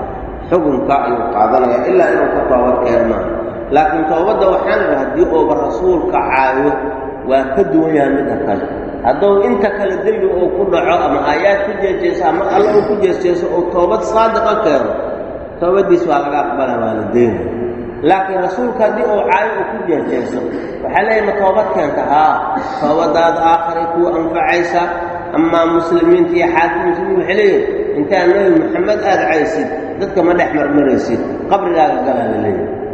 xukunka ayuu qaadanaya ilaa inuu ka toobad keen maaha laakiin toobadda waxaan idha haddii uuba rasuulka caayo waa ka duwan yahay midda kale hadduu inta kale dembi uu ku dhaco ama aayaad ku jeejeeso ama alla uu ku jeesjeeso uu toobad saadiqa keeno toobadiis waa laga aqbala waa la deyna laakiin rasuulka haddii uu caayo uu ku jeejeeso waxaa leeyahy ma toobad keenta? Haa toobadaada aakharay kuu anfacaysa amaa muslimiinta iyo xaakim muslimiin waxay leeyihiin intaa nebi maxamed aada caysid dadka ma dhex marmaraysid qabrigaaga galaa la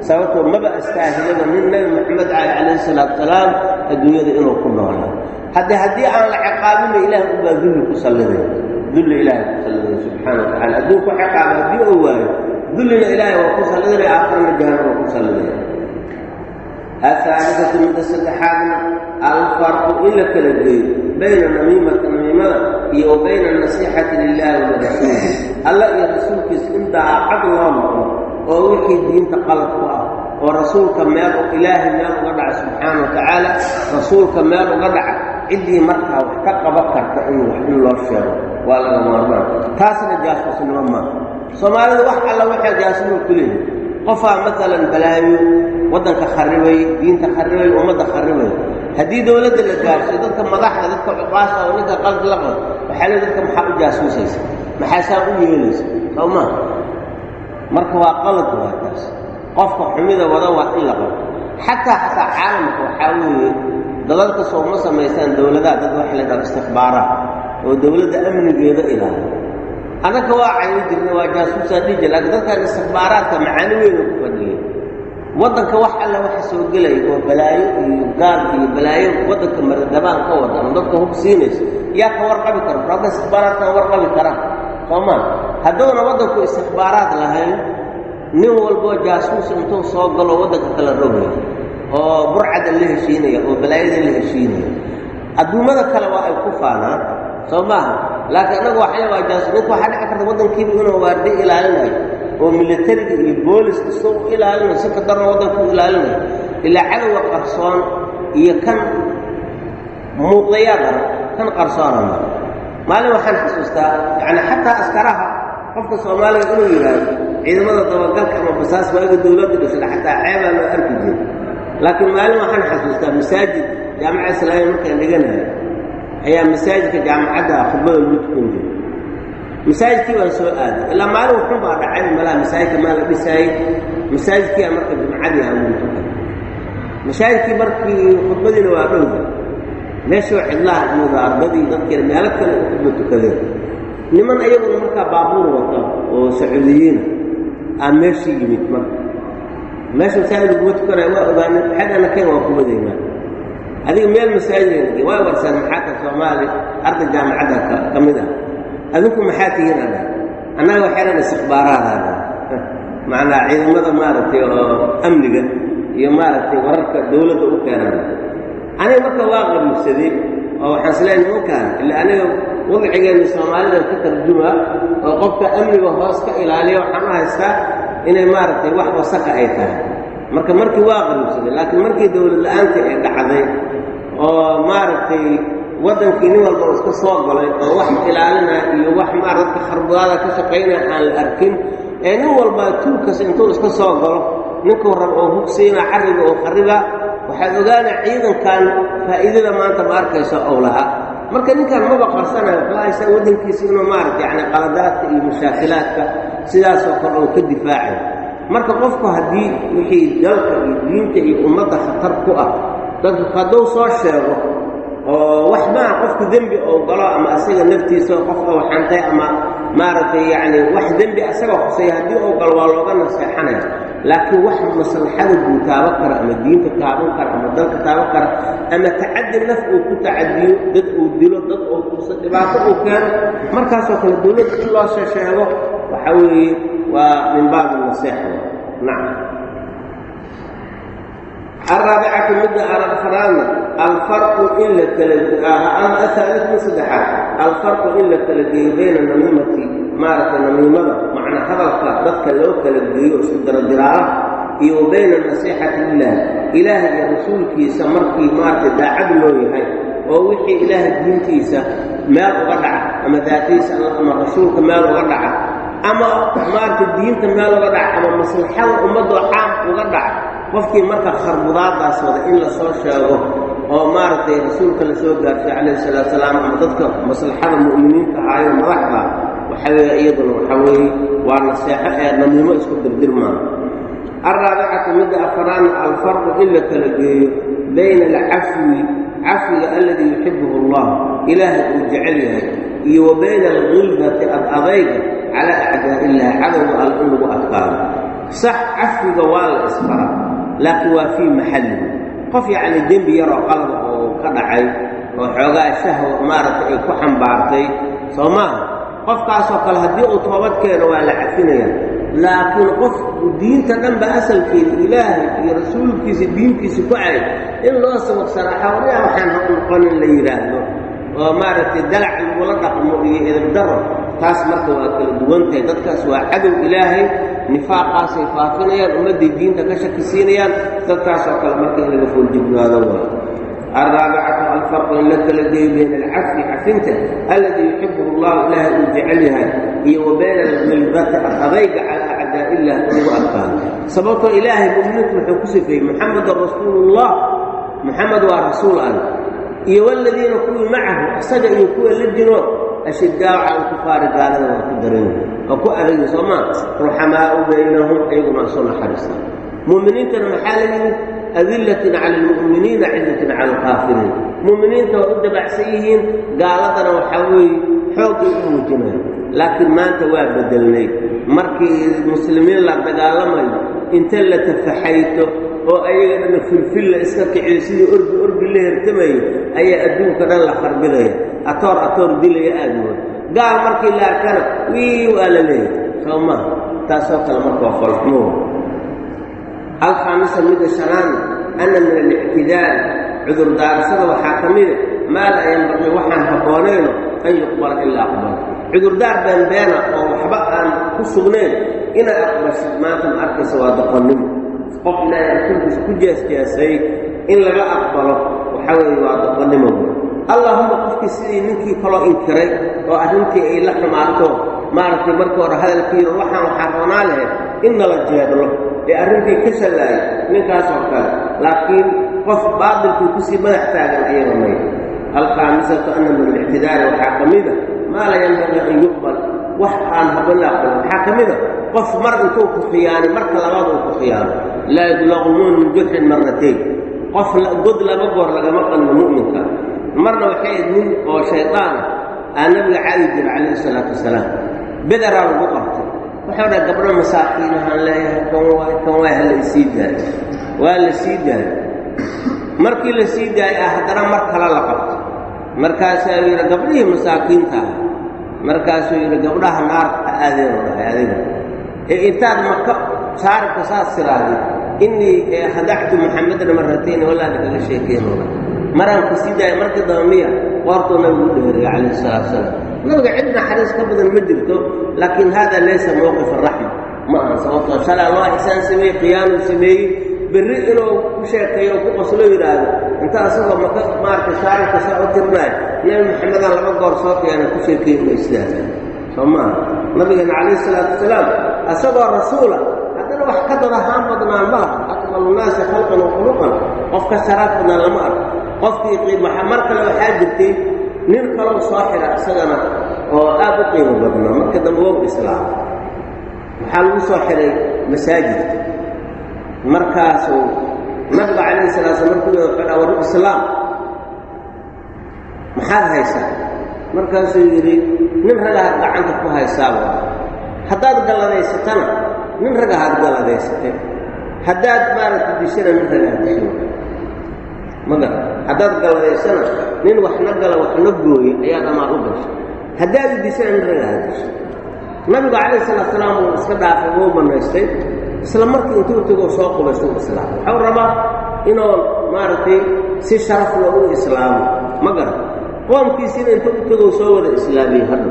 sababtoo maba astaahilaba nin nebi maxamed caayo calayhi salaatu salaam adduunyada inuu ku noola haddii haddii aan la ciqaabina ilaah ubaa dulli ku salliday dulli ilaahay ku salliday subxaana wa tacala hadduu ku ciqaabo haddii uu waayo dullina ilaahay waa ku sallidanaya aakhirana jahanam waa ku sallidaya ahaalisatu midda saddexaadna alfarqu in la kala geeyo bayna namiimata namiimada iyo wa bayna anasiixati lilaahi walirasuuli alla iyo rasuulkiisa in daacad loo noqdo oo wixii diinta qalad ku ah oo rasuulka meel ilaahay meel uga dhaca subxaana wa rasuulka meel uga dhaca ciddii markaa wax ka qaban karta in wax in loo sheego waa laga maarmaan taasna jaasuusnimo maaha soomaalida wax alla waxay jaasuuma ku leeyihi qofaa maalan balaayo waddanka kharibay diinta kharibay ummadda kharibay haddii dowladda la gaarsiyo dadka madaxda dadka cuqaasha oo ninka qalbi la qabo waxaa le dadka maxaa u jaasuusaysa? Maxaa saa u yeelaysa? Soo maa marka waa qalad waa taas. Qofka xumida wada waa in la qabto xataa xataa caalamka waxaa weeye dadadka sooma samaystaan dowladaha dad wax la dhaho istikbaaraha oo dowladda amnigeeda ilaaliyo annaka waa cayni jirna waa jaasuusaa dhiji laakiin dadkan istikbaaraadka macaani weyna ku fadhiya waddanka wax alla waxa soo gelaya oo balaayo iyo gaal iyo balaayo waddanka maradabaan ka wada ama dadka hub siinaysa yaa ka warqabi kara rabka istikbaaraadkan warqabi karaan soo maa hadduuna waddanku istikbaaraad lahayn nin walboo jaasuus intuu soo galo waddanka kala rogaya oo burcada la heshiinaya oo balaayada la heshiinaya. Adduummada kale waa ay ku faanaan. Soo maaha laakiin annaga waxay waa jaasus ninku waxaa dhici karta waddankiiba inuu waardi ilaalinayo oo militariga iyo booliska soo u ilaalinayo si ka darna waddanku u ilaalinayo ilaa cadowga qarsoon iyo kan muuqdayaa dara kan qarsoona ma maalin waxaan xasuustaa yacni xataa askaraha qofka soomaaliga inuu yidhaahdo ciidamada dabagalka ama basaas waaga dowladda dhisla xataa ceebaa loo arki jira laakiin maalin waxaan xasuustaa masaajid jaamaca islaamiya markaan dhiganayo ayaa masaajidka jaamacadda khudbada lagu tukan jira masaajidkii baan soo aaday. Ilaa maalin wuxun baa dhacay malaha masaajidka maa la dhisaayey masaajidkiiaa marka jumcadii aan masaajidkii markii khudbadiina waa dhowda meeshoo cidlaha imuda ardadii dadkeena meelo kale u tukadeen niman ayaguna markaa baabuur wata oo sacuudiyiina aa meeshii yimid marka. Meesha masaajid laguma tukanaya waa ogaana xaggana keen waa kuwadaynaa adiga meel masaajid waa warsaan maxaaka soomaali arday jaamacadda ka mid ah adinku maxaa tihiin adha annaga waxaynan istikbaaraadaada macnaa ciidamada maaragtay oo amniga iyo maaragtay wararka dawladda u keenaan. Aniga marka waa qariibsaday oo waxaan is leeyahay nimankaan illa aniga wadcigeenna soomaalida ka tarjuma oo qofka amniga hoos ka ilaaliya waxaan u haystaa inay maaragtay wax wasaka ay tahay. Marka markii waa qaruubsaday laakiin markii dowlad la'aantii ay dhacday oo maaragtay waddankii nin walba iska soo galay oo wax ilaalinaa iyo wax maaragta kharbudaada ka shaqaynaya aan la arkin. Ee nin walbaa tuulkas intuu iska soo galo ninkuu rab oo hugsiina carriga oo kharriba waxaad ogaanaa ciidankan faa'iidada maanta ma arkayso ow lahaa marka ninkan maba qarsanayo wuxuu haysaa waddankiisa inuu maaragta yacni qaladaadka iyo mashaakilaadka sidaasoo kale oo ka difaacayo marka qofku haddii wixii dalka iyo diinta iyo ummadda khatar ku ah dadku hadduu soo sheego oo wax maa qofku dembi oo galo ama asaga naftiisa qofka waxantay ama maaragtay yacni wax dembi asaga khusaya haddii uu galo waa looga naseexanaya. Laakiin wax maslaxada buu taaban kara ama diinta taaban kara ama dalka taaban kara ama tacaddi naf uu ku tacadiyo dad uu dilo dad uu kusa dhibaato uu keeno markaasoo kale dowladda in loo sheesheego waxa weeye waa min baabi naseexa. Nacam araabica kamidda araqfaraana alfarqu in la kala ama asaalitma saddexaad alfarqu in la kala geeyo bayna namiimati maaragtay namiimada macnaa hadalka dadka loo kala geeyo isku daradiraalaha iyo bayna nasiixati illaah ilaaha iyo rasuulkiisa markii maaragtay daacad loo yahay oo wixii ilaaha diintiisa meel uga dhaca ama daatadiisa ama rasuulka meel uga dhaca ama maaragtay diinta meel uga dhaca ama maslaxada ummadoo caam uga dhaca qofkii marka kharbudaadaas wada in la soo sheego oo maaragtay rasuulka la soo gaartay calayhi salaatu salaam ama dadka maslaxada mu'miniinta ahaayo madaxda waxa weeye iyaduna waxa weeye waa naseexo ee namiimo isku dirdirmaa alraabicatu midda afaraana alfarqu in la kala geeyo bayna alcafwi cafwiga alladii yuxibuhu allah ilaahay uu jecel yahay iyo wa bayna algilbati ad adayga calaa acdaa'illahi cadowga all in lagu adkaado. Sax cafwiga waa la isbaraa laakiin waa fii maxalli qof yacni dembi yaroo qalada oo ka dhacay oo xoogaa shahwa maaragtay ay ku xambaartay soo maaha qofkaasoo kale haddii uu toobad keeno waa la cafinaya laakiin qof diinta dhanba asalkeeda ilaahay iyo rasuulkiisa diintiisa ku cay in loo sabaq saraaxa waryaa waxaan ha noqon in la yidhaahdo oo maaragtay dalac lagula dhaqmo iyo edabdaro taas marka waa kala duwantahay. Dadkaas waa cadow ilaahay nifaaqaasay faafinayaan ummadday diinta ka shaki siinayaan dadkaasoo kale marka in laga fooljignaado waa. Alraabicatu alfarqu in la kala geeyo bayna alcafwi cafinta alladii yuxibuhu allahu ilaahay uu jecel yahay iyo wa bayna almilbati adayga calaa acdaa'iillah lagu adkaado sababtoo ilaahay muminiintu wuxuu ku sifeeyey muxamedan rasuulullah muxamed waa rasuul al iyo waladiina kuwii macahu isaga iyo kuwa la jiro ashidaaءu cala alkufaari gaalada waa ku daran waa ku adagi soo maa ruxamaau baynahum ayaguna isu naxariista mu'miniintana maxaa la yimid adillatin cala almu'miniina cidatin cala alkaafiriin mu'miniinta waa u dabacsan yihiin gaaladana waxaa weeye xooggay u muujinayo laakiin maanta waa bedelnay markii muslimiin la dagaalamayo inta la tafaxayto oo ayaga dhanna filfilla iska kiciyo sidii orgi orgi la hertamayo ayaa adduunka dhan la kharbidaya atoor atoor dilaya aadmood gaal markii la arkana wii waa la leeyahay. Soo maha taasoo kale marka waa falxumo alkhaamisa midda shanaana anna min alictidaal cudurdaarsada waxaa ka mida maa laa yanbaqii waxaan habboonayno an yuqbala ilaa aqbala cudurdaar beenbeena oo waxba aan ku sugnayn inaad aqbashid maanta ma arkaysa waa doqonnimo qof ilaahay rasuulkiisa ku jeesjeesay in laga aqbalo waxaa weeye waa doqonnimo allaahuma qofkii sidii ninkii kaloo inkiray oo arrintii ay la xumaato maaragtay markii hore hadalkiiyo waxaan waxaa roonaa lahayd in nala jeedlo. Ee arrintii ka shallaayay ninkaasoo kale. Laakiin qof baatilkii ku sii madax taagan ayaga may alkhaamisatu anna min alictidaari waxaa ka mida maa la yanbaqii an yuqbal wax aan haban la aqbalin waxaa ka mida qof mar intuu ku khiyaanay marka labaad uu ku khiyaano. Laa yudlaqunuun min juxrin marratayn qof god laba goor lagama qalmo mu'minka. Marna waxay ayd nin oo shaydaana aa nabiga caadi jira calayhi salaatu wasalaam. Bederaa lagu qabtay. Waxau dhaha gabdho masaakiinahaan leeyahay kan waay hala isii daayo waa la sii daayo markii la sii daayay ah haddana mar kale la qabto markaasaa yidhi gabdhihii masaakiinta ah markaasuu yidhi gabdhaha naarka ha dhahay adiga. Ee intaad maka saaribka saas tiraahday innii hadactu maxamedna marratayni wallaada kaga sheekeenooda maraan ku sii markii daba miya qoortuu nabigu dheeraya calayhi salaatu salaam. Nabiga cid naxariis ka badan ma jirto laakiin hada laysa mowqif araxma ma aha sababtoo shalaa loo ixsaan sameeyey khiyaanuu sameeyey berri inuu ku sheekeeyo oo ku qoslo yidhaahdo inta asagoo maka maarata shaaribka saa u tirnaayo nebi maxamedaan laba goor soo khiyaana ku sheekeeyo ma islaaha soo maaha nabigeena calayhi salaatu wasalaam asagoo rasuula haddana wax ka dad ahaan badnaan ma laha akmalu naasi khalqan wa qofka sharaaf badnaan lama arko. Qofkii qiimaxa mar kale waxaa jirtay nin kaloo soo xidha isagana oo aad u qiimo badnaa. Marka dambe wow waxaa lagu soo xidhay masaajidka markaasuu nabiga calayhi salaa slam markuu wuxuu dhaa war islaam maxaad haysaa? Markaasuu yidhi nin ragahaad gacanta ku haysaaba haddaad galladaysatana nin ragahaad galladaysatay haddaad maaragta dishana nin ragahaad disho ma gara haddaad galladaysana nin waxna gala waxna gooye ayaad amaad u gashay. Haddaad disana nin ragahaad disho nabigu calayh salaatu salaam uu iska dhaafay wuu bannaystay isla markii intuu tegoo soo qubaystuu islaam. Waxau rabaa inuu maaragtay si sharafla u islaamo. Ma gara. Qoomkiisiina inta u tegoo soo wada islaamiyey hadha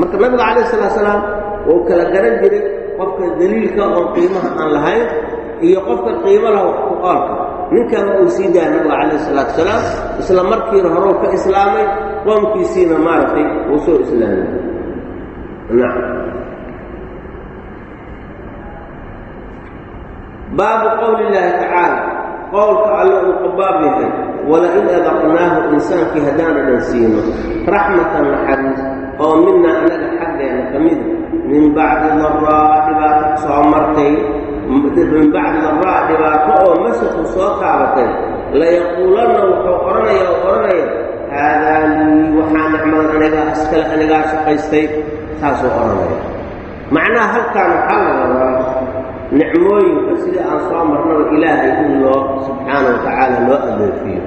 marka nabiga calayh salaatu salaam wuu kala garan jiray qofka daliilka oon qiimaha aan lahayn iyo qofka qiimo lah wax ku qoolka ninkan uu sii daaya nabiga calayh salaatu salaam isla markiina horuu ka islaamay qoomkiisiina maaragtay wuu soo islaamiyey. Nacam baabu qowli illaahi tacaala qowlka alle uu qabaab yahay walain adaqnaahu insaankii haddaana dhan siino raxmatan naxariis oo mina anaga xaggeena ka mida min bacdi daraa dhibaato soo martay min bacdi daraa dhibaato oo masaku soo taabatay layaquulanna wuxuu odhanaya oo odhanaya haadaa lii waxaa nicmadan anigaa iskale anigaa shaqaystay saasuu odhanaya macnaha halkaan waxaa la rabaa nicmooyinka sidii aan soo marnaba ilaahay in loo subxaana wa tacaala loo adeefiyo.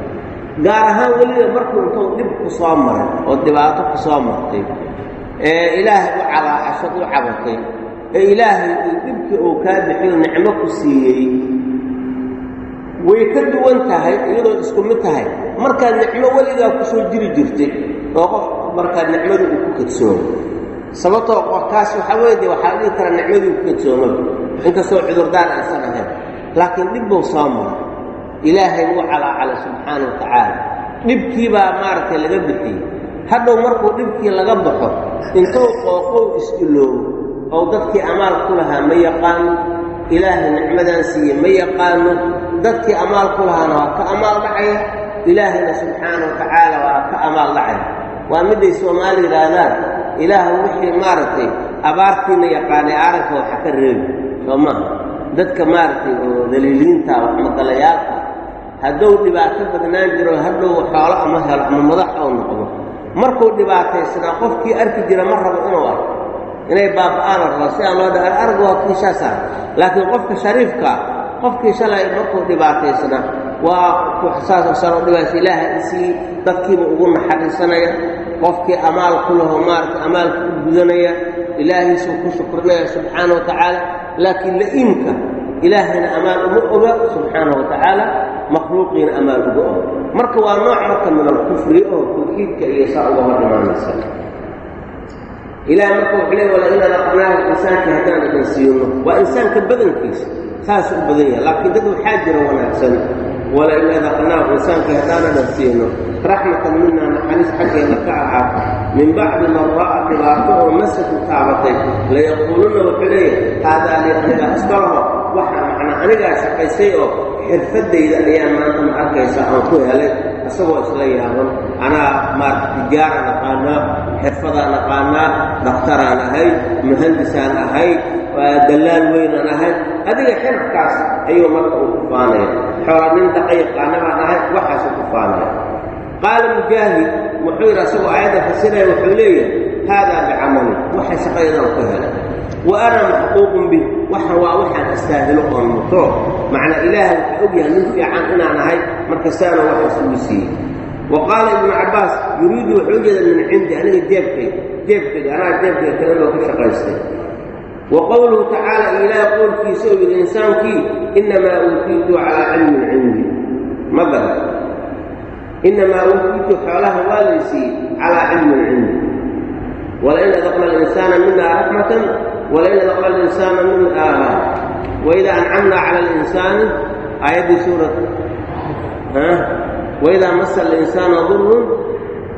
Gaar ahaan weliba markuu intuu dhib ku soo maray oo dhibaato ku soo martay ee ilaahay u calaaxashad u cabatay ee ilaahay uu dhibkii uu kaa bixiyo nicmo ku siiyey way ka duwan tahay iyadoo isku mid tahay. Markaad nicmo weligaa ku soo jiri jirtay oo qof markaad nicmadu uu ku kadsoomo. Sababtoo qofkaas waxaa weeye waxaa dhihi karaa nicmadii ku kadsoomaba inkastoo cudurdaar aysan ahayn. Laakiin dhib buu soo maray. Ilaahay wuu calaacalay subxaana wa tacaala. Dhibkii baa maaragtay laga bixiyey. Hadhow markuu dhibkii laga baxo intuu qooqow is-iloobo oo dadkii amaal ku lahaa ma yaqaano. Ilaahay nicmadaan siiyey ma yaqaano. Dadkii amaal ku lahaana waa ka amaal dhacaya. Ilaahayna subxaana wa tacaala waa ka amaal dhacaya. Waa midday soomaali yidhaahdaan ilaah wixii maaragtay abaartiina yaqaanay aragka waxa ka reebi soo maaha dadka maaragtay oo daliiliinta waxmagalayaalka hadduu dhibaato badnaan jiro hadhow xoolo ama helo ama madax ou noqdo markuu dhibaataysnaa qofkii arki jira ma rabo inuu arko. Inay baaba'aan rabo si aan loo dha arag waa kiishaasa laakiin qofka shariifkaa qofkii shalay markuu dhibaataysnaa waa saasoo dhibaas ilaaha isii dadkiiba ugu naxariisanaya qofkii amaal ku laho maaragtay amaalka u gudanaya ilaahiisuu ku shukrinaya subxaana wa laakiin la'iimka ilaahayna amaal uma oga subxaana wa tacaala makhluuqiina amaal uga oga. Marka waa nooc marka min alkufri oo tawxiidka iyo saa uga hor imaanaysa ilaah marka wuxuu leey wala in adaqnaahu insaankii haddaan idin siino. Waa insaanka badankiisa saasuu u badan yahay laakiin dad waxaa jira wanaagsan walain adaqnaahu insaankii haddaan idin siino raxmatan minaa naxariis xaggeeda ka ahaata min bacdi maraa'a dhibaato oo masaku taabatay layaquulunna wuxuu leeyahay haadaa li aniga iska laho waxaa macnaa anigaa shaqaysay oo xirfaddayda ayaa maanta ma arkaysa aan ku helay isagoo isla yaaban anaa maarata tijaaraan aqaanaa xirfadaan aqaanaa dhakhtaraan ahay muhandisaan ahay dallaal weynaan ahay adiga xirfkaas ayuu marka uu ku faanaya xoola nin dhaqa yaqaana baan ahay waxaasuu ku faanaya qaala mujaahid wuxuu yidhi asagoo aayadda fasiraya wuxuu leeyahay haadaa bicamali. Waxa shaqayadan ku helay wa ana maxquuqun bih waxan waa waxaan istaahilo oon muto macnaa ilaahay wuxuu og yahay nin fiican inaan ahay. Markastaana waxaas ugu siiyey. Wa qaala ibnu cabbaas yuriidu wuxuu ujeeda min cindi aniga jeebkayga jeebkayga anaa jeebkayga kale loo ka shaqaystay wa qowluhu tacaala ilaah qowlkiisa uu yidhi insaankii innamaa uutiitu calaa cilmin cindi ma garan inamaa uutiitu xoolaha waa laysiiyey calaa cilmin cindi walain adaqna alinsaana mina raxmatan walain adaqna alinsaana min waida ancamna cala alinsaani aayaddii suurat waidaa masa alinsaana durun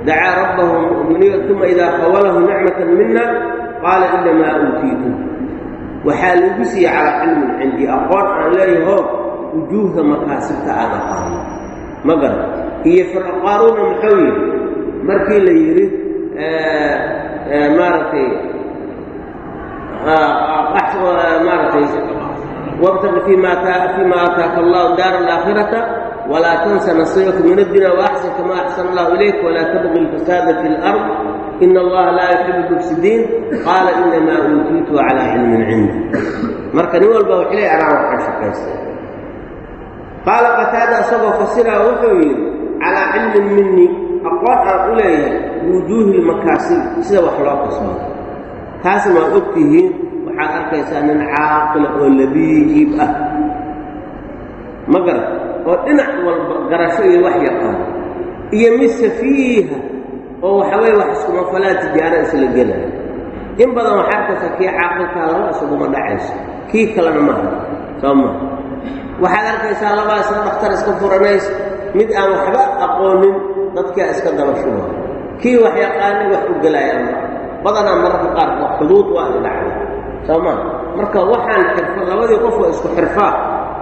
dacaa rabbahu muminiya uma idaa khawalahu nicmatan mina qaala inamaa uutiitu waxaa laigu siiyey calaa cilmin cindi aqoon aan leeyaho wujuuhda makaasibta aan aqaano. Ma garan iyo firqaaruuna muxuu yidhi? Markii la yidhi maaragtay maaragtay fima fima aataaka allahu daara alaakhirata walaa tansa nasiibaka min addunya waaxsin kama axsana allahu ilayk walaa tabqi alfasaada fi lard ina allaha laa yuxibu lmufsidiin qaala inamaa uutiitu calaa cilmin cindi marka nin walba wax leey anaa waxaan shaqaysta qaala qataada isagoo fasiraa wuxuu yidhi calaa cilmin minii aqoon aan u leeyahay biwujuuhi lmakaasib sida wax loo kasbo taasna waad og tihiin waxaad arkaysaa nin caaqila oo labiib ah. Ma garat oo dhinac walba garasho iyo wax yaqaan iyo mid safiiha oo waxaweye wax iskumafalaa tijaara isla gelaya. In badan waxaa arkaysaa kii caaqilkaa laba isuguma dhacayso kii kalena maaha soo waxaad arkaysaa labaa isla dhakhtar iska furanaysa mid aan waxba aqoonin dadkaa iska daba shuba kii wax yaqaanay wax u gelaayaan badanaa mararka qaar wax xuduud waa i dhacday soo maa marka waxaan xirfo labadii qof waa isku xirfaa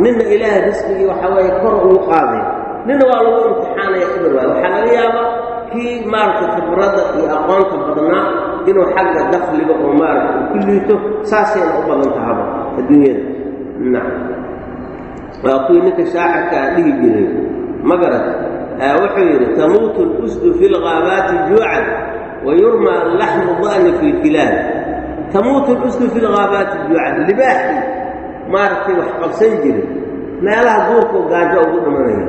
ninna ilaahay risqigii waxaa weeye kor ugu qaaday ninna waa lagu imtixaanaya khibir waay waxaa laga yaabaa kii maaragtay khibradda iyo aqoonta badnaa inuu xagga dakliga oo maaragta uu ku liito saasayna u badan tahaba adduunyada nacam waa kuwii ninka shaacirkaa dhihi jiray ma garat wuxuu yidhi tamuutu اlusdu fi اlghaabaati juucan wayurma laxmu da'ni fi اlkilaab tamuutu اlusdu fi اlghaabaati juucan libaaxii maaragtay wax qabsan jiray. Meelaha duurkao gaajo ugu dhimanaya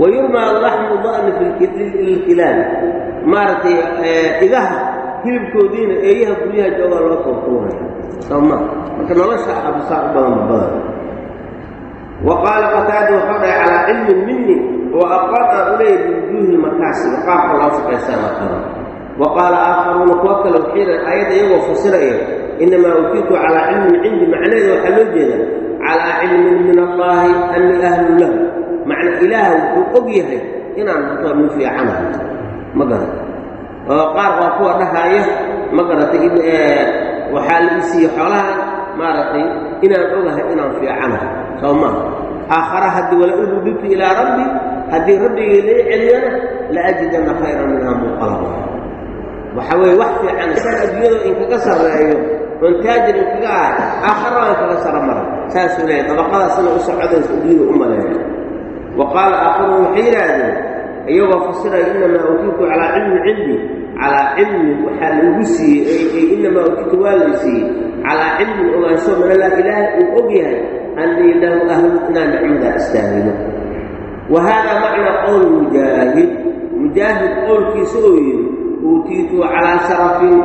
wayurma laxmu da'ni fi lkilaab maaragtay idaha hilibkoodiina eeyaha guryaha joogaa loo tuurtuuraya soo ma marka nolosha abusaa u badanba badan. Wa qaala qataada waxau dhahay calaa cilmin mini oo aqoon aan u biwujuuhi lmakaasiba qaabka loo shaqaysaan aqana wa qaala aakharuuna kuwa kale waxay aayadda iyagoo fasiraya inamaa utiitu calaa cilmin cindi macnaheeda waxaa loo jeedaa calaa cilmin min allaahi annii ahlun lahu macna ilaah wuxuu og yahay inaan noqdo min fiicanahay ma garat oo qaar waa kuwa dhahaaya ma garatay waxaa la isiiye xoolaha maaragtay inaan ogahay inaan fiicanahay soo maaha aakhara haddii wala in udibtu ilaa rabbi haddii rabbigii lai celiyana la ajidanna khayran minhaa munqalaba waxa weeye wax fiican san adduunyada inkaga sarreeyo oon taajir inkaga ahay aakhara waa inkaga sara mara saasuu leeyahy dabaqadaasna u socodaysa adduunyada u maleeya wa qaala aakharuun waxay yidhaahdeen iyagoo fasiraya inamaa utiitu calaa cilmin cindi. Calaa cilmin waxaa laigu siiyey ay inamaa utiitu waa lay siiyey. Calaa cilmin ogaansho manalaa ilaahay uu og yahay annii lahu ahlu inaan nicmadaa istaahilo wa haadaa macnaa qowl mujaahid. Mujaahid qowlkiisa oo yidhi uutiitu calaa sharafin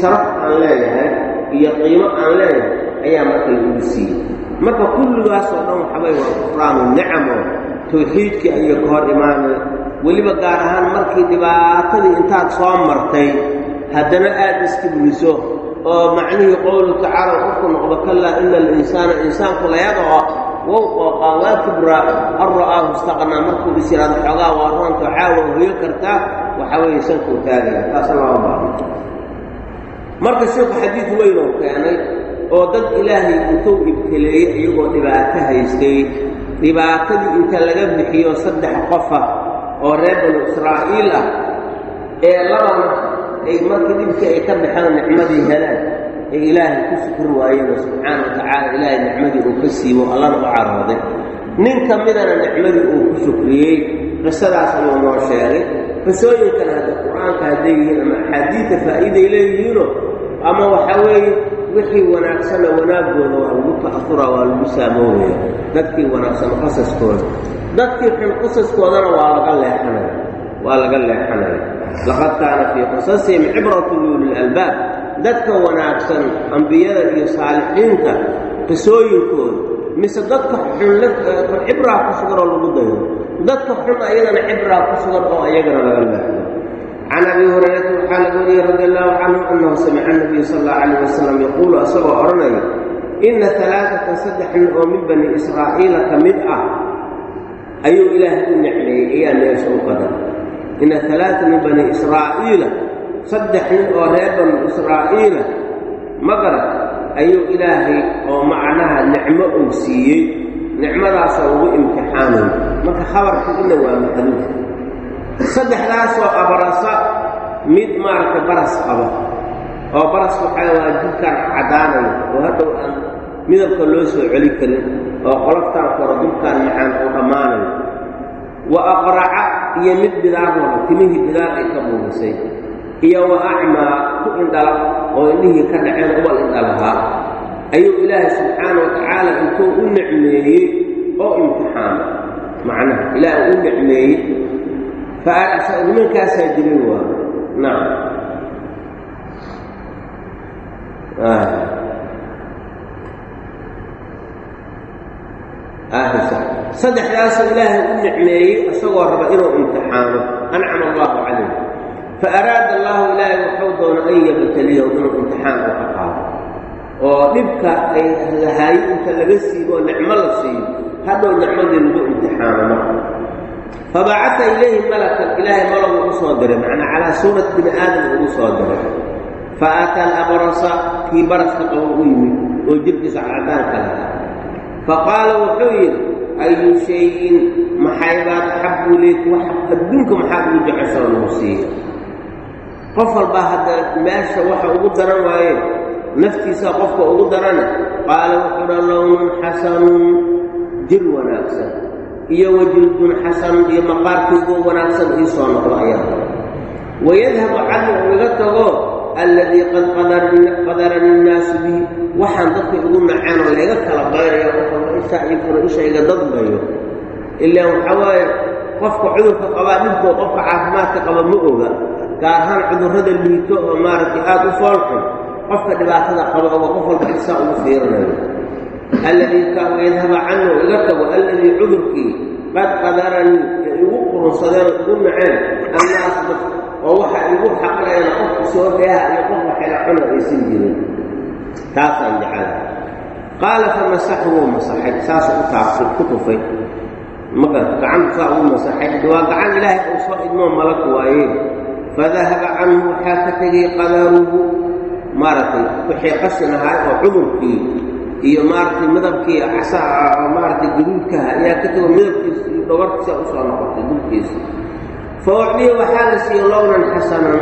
sharaf aan leeyahay iyo qiimo aan leeyahay ayaa marka laigu siiyey. Marka kulligaasoo dhan waxabay waa kufraanu nicam oo tawxiidkii ayay ka hor imaanay. Weliba gaar ahaan markii dhibaatadii intaad soo martay haddana aad iskibriso oo macnihii qowlu tacaala qofku noqdo kallaa ina alinsaana insaanku layadoo wow waa kibraa an ra'aahu istaqnaa. Markuu is yidhahdo xoogaa waa roonto caawa hoyo kartaa waxaa weeye sankuu taagaya taasa lama baahno marka sheeku xadiid weynoo keenay oo dad ilaahay intuu ibtileeyey iyagoo dhibaato haystay dhibaatadii inta laga bixiyo saddex qofa oo reer banu israa'iil ah ee labana ay markii dhibkii ay ka baxeen nicmadii helaan ay ilaahay ku sukri waayeen subxaana wa tacaala ilaahay nicmadii uu ka siibo allana u carooday. Nin ka midana nicmadii uu ku shukriyey qisadaas ayuu noo sheegay. Qisooyinkan hadda qur'aanka hadday yihiin ama axaadiidta faa'iiday leeyihiinoo ama waxaa weeye wixii wanaagsana wanaaggooda waa lagu ta'afura waa lagu saamoobaya dadkii wanaagsan qasaskooda dadkii xun qasaskoodana waa laga leexanaya waa laga leexanaya laqad kaana fii qasasihim cibratun liulilalbaab dadka wanaagsan ambiyada iyo saalixiinta qisooyinkooda mise dadka xun cibraa ku sugan oo lagu dayo. Dadka xun ayagana cibraa ku sugan oo ayagana laga leexdo can abi hurayrata waxaa laga wariyey radi allahu canhu annahu samica nabiy sal allahu calayh wasalam yaquulu isagoo odhanaya inna alaaatan saddex nin oo min bani israa'iila ka mid ah ayuu ilaahay u nicmeeyey ayaa meesha u qadar inna alaaa min bani israa'iila saddex nin oo reer bani israa'iila magarad ayuu ilaahay oo macnaha nicmo uu siiyey nicmadaasoo ugu imtixaanayo marka khabarkii ina waa maxduuf saddexdaasoo abarasa mid maaragtay baras qaba oo baras waxaa waa jidkaan caddaanayo oo hadhow aan midabka loo soo celi karin oo qoloftaan koro dulkaan macaan uu dhammaanayo wa aqraca iyo mid bidaar wada timihii bidaar ay ka muudisay iyo wa acmaa ku indhala oo indhihii ka dhaceen ubal indhalahaa ayuu ilaahay subxaana wa tacaala intuu u nicmeeyey oo imtixaano macnaha ilaahay u nicmeeyey nimankaasaa jiray waa. Nacam saddexdaasuu ilaahay u nicmeeyey isagoo raba inuu imtixaano. Ancama allahu calayh fa araada allahu ilaahay wuxuu doono an yabtaliyahu inuu imtixaan ka qaado oo dhibka ay lahaayo inta laga siibo oo nicmo la siiyo hadhow nicmadii lagu imtixaano fabacata ilayhi malakan ilaahay malagu u soo diray macnaa calaa suurati bini aadam ugu soo diray fa aata alabrasa kii baraska qabo u yimid oo jirhkiisa cadaanka lahaa faqaala wuxuu yidhi ayu shayin maxaybaad axabu leyk wax adduunka maxaad ugu jeceshaa lagu siiya qof walbaa hadda meesha waxa ugu daran waaye naftiisa qofka ugu darana qaala wuxuu dha lownun xasanun jir wanaagsan iyo wajildun xasan iyo maqaarkiigoo wanaagsan ii soo noqdo ayaa wayadhabu canhu iga tago alladii qad qadarani innaasu bihi waxaan dadka igu naceen oo layga kala bayraya qofalba ishaa ii furo ishayga dadbayo ilaan waxaa waaye qofka cudurka qabaa dhibkoo qofka caafimaadka qaba ma oga gaar ahaan cudurrada liito oo maaragtay aad u foolxun qofka dhibaatada qaba oga qof walba isaa ugu fiirinayo. Alladii kaa wayadhaba canhu iga tago alladii cudurkii qad qadaranii ee igu qurunsadeen igu naceen annaas dad oo waxa igu xaqlayana qofku soo dheeha iyo qofka xela cuna aysan jirin taasaan jecala qaala fa wuu masaxay saasuu u taabsay ku tufay. Magarta gacantu saa ugu masaxay waa gacan ilaahay uu soo idmoo malag waaye fadahaba canhu waxaa ka tegay qadaruhu maaragtay wixii qashin ahaa oo cudurkii iyo maaragtay midabkii casaa oo maaragtay gaduudkaha ayaa ka tego midabkiisa iyo dhabarkiisa u soo noqotay dulkiisa fa ucdiya waxaa la siiye lownan xasanan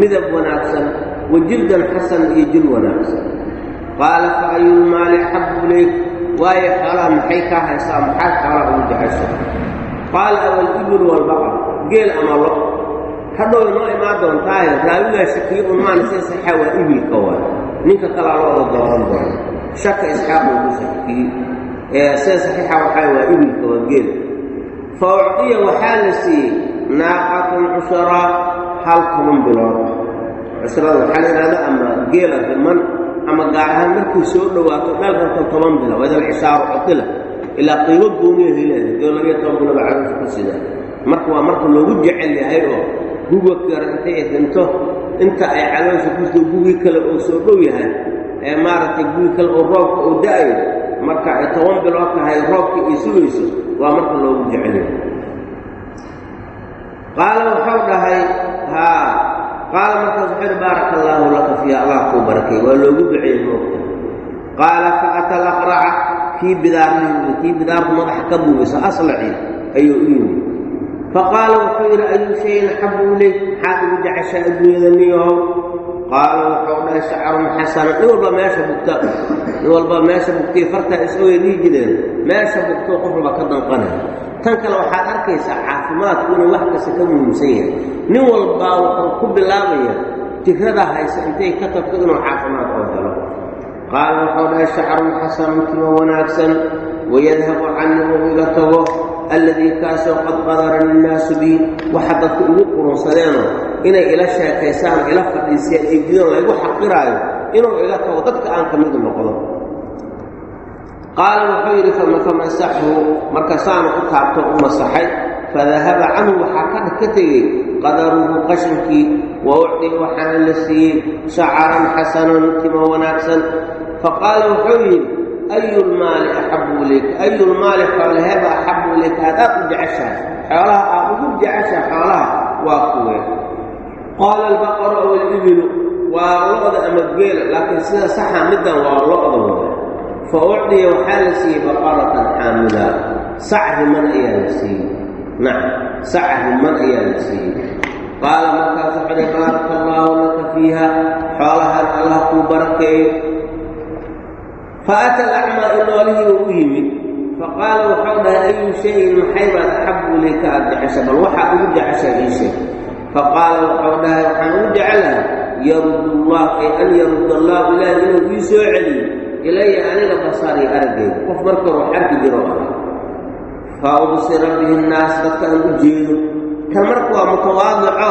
midab wanaagsan wa jildan xasan iyo jil wanaagsan qaala fa ayulmaali axabu ilayk waayo xoolaha maxay kaa haysaa maxaad xoolaha ugu jecesha qaala awalibil walbaqar geel ama lo hadhow noo imaan doontaayo raawigaa shakiye unmaan sida saxaa waa ibilka waay. Ninka kalaa looda dooran doono. Shaka isxaaq ugu shakiyey. Ee saxiixa waxaa waa ibilka waa geel fa ucdiya waxaa la siiyey naaqatun cusharaa hal toban bilood. Cushrada waxaa la yidhahda ama geela riman ama gaar ahaan markii soo dhowaato dhal rabto toban bilo wadal cishaaru cutila ilaa qiimo gooniya heleeda geel labiyo toban biloba caloosha ku sidaa. Marka waa marka loogu jecel yahay oo guga kara intay dhinto inta ay caloosha kusto gugii kale oo soo dhow yahay ee maaragtay gugii kale oo roobka oo da'ayo marka ay toban bilood tahay roobkii ay sugayso waa marka loogu jecel yahay. Qaala wuxuu dhahay haa. Qaala markaas wuxuu yidhi baaraka allaahu laka fiiha allah kuu barakay waa loogu duceeyey moogta qaala fa ata alaqraca kii bidaarlihii kii bidaarku madaxa ka buubayso aslaci ayuu u yimid faqaala wuxuu yidhi ayu shayin axabu ilayk maxaad ugu jeceshaa adduunyada niyahow qaala wuxuu dhahay shacarun xasana nin walba meesha bugta nin walba meesha bugtay fartaa isogay dhihi jireen meesha bugtoo qof walba ka danqanaya tan kale waxaad arkaysaa caafimaadku inuu wax kasta ka muhiimsan yahay nin walbaa wuxuu ku bilaabaya jirada haysa intay ka tagto inuu caafimaad oo helo qaala wuxuu dhahay shacarun xasanun timo wanaagsan wayadhabu canii uu iga tago alladii kaasoo qad qadarani innaasu bii waxa dadku igu qurunsadeenoo inay ila sheekaysaan ila fadhiiseen ay jidaan laygu xaqiraayo inuu iga tago dadka aan ka mid noqdo qaala wuxuu yidhi famasaxhu marka saanu u taabto u masaxay fadahaba canhu waxaa ka ka tegey qadaruhu qashinkii wa ucdi waxaana la siiyey shacaran xasanan timo wanaagsan. Faqaala wuxuu yidhi ayu lmaali axabu ilayka ayu lmaali xoolaheeba axabu ilayka aadaad u jeceshahay xoolaha aad ugu jeceshahay xoolaha waa kuwee qaala albaqaru aw alibilu waa lo-da ama geela laakiin sida saxa middan waa lo-da wada fa ucdiya waxaa la siiyey baqaratan xaamila sac riman ayaa la siiyey nacam sac riman ayaa la siiyey qaala markaasu wuxuu hi baaraka allaahu laka fiiha xoolahan allah kuu barakeeyo faata alacmaa inoolihii u u yimid faqaala wuxuu dhahay ayu shayin maxaybaad axabu ilayka aad jecesha bal waxaad ugu jeceshaa ii sheeg faqaala wuxuu dhahay waxaan ugu jecelahay yarud ullah ay an yarud allahu ilaahi inuu ii soo celiyo ilaya aniga basarii araggeyda qof marka wax arki jiro ah fa ubsira bihi nnaas dadka aan u jeedo kan marka waa mutawaadico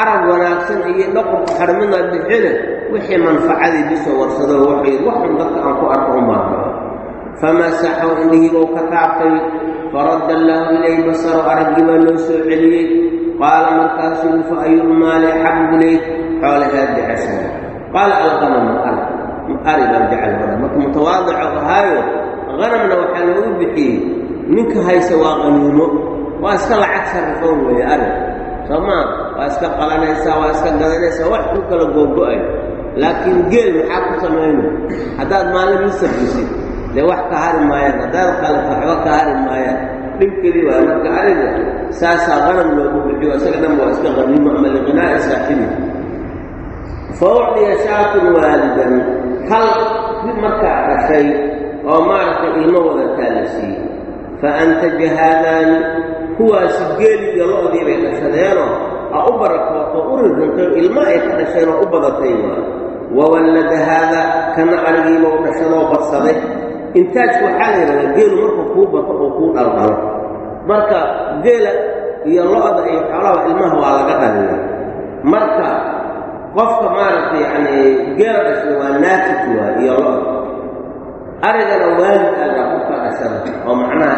arag wanaagsan iyo dhaqurka xarmina bixine wixii manfacadii bisoo warsado wuxuu waxun dadka aan ku arko umaaqo famasaxow indhihiibou ka taabtay faradda allaahu ilayh basaro araggii baa loo soo celiyey. Qaala markaasuu fa ayulmaali axabu ilayk xoolahaad jeceshahay qaala alqanamu ar ari jecel hora marka mutawaadico ahaayo hanamna waxaa loogu bixiyey ninka haysa waa qaniimo waa iska lacag sarrifoon weeye ari. Soo maa waa iska qalanaysaa waa iska gadanaysaa wax ku kala googo-ay laakiin geel maxaa ku samayna haddaad maalin misarkisid dee wax ka hari maayaan haddaad qalata waxba ka hari maayaan dhibkedii waa marka ariga saasaa qanam loogu bixiyo isaga dhanba waa iska qaniimo ama liqinaa'i saaxibi. Fa ucdiya shaatun waalidan hal mid markaa dhashay oo maaragtay ilmo wadataa la siiyey. Fa antaja haadaani kuwaasi geeli iyo lo-dii bay dhashadeenoo a u barakooto u ririntay ilmo ay ka dhasheen oo u badatay waa wawallada haada kana arigiiba u dhashadoo badsaday intaajku waxaa la yidhahdaa geelu markuu kuu bato oo kuu dhaldhalo marka geela iyo lo-da iyo xoolaha ilmaha waa laga dhaliya marka qofka maaragtay yacni geela dhashay waa naatij waa iyo lo-da arigana waalid aagaa qofka dhashada oo macnaha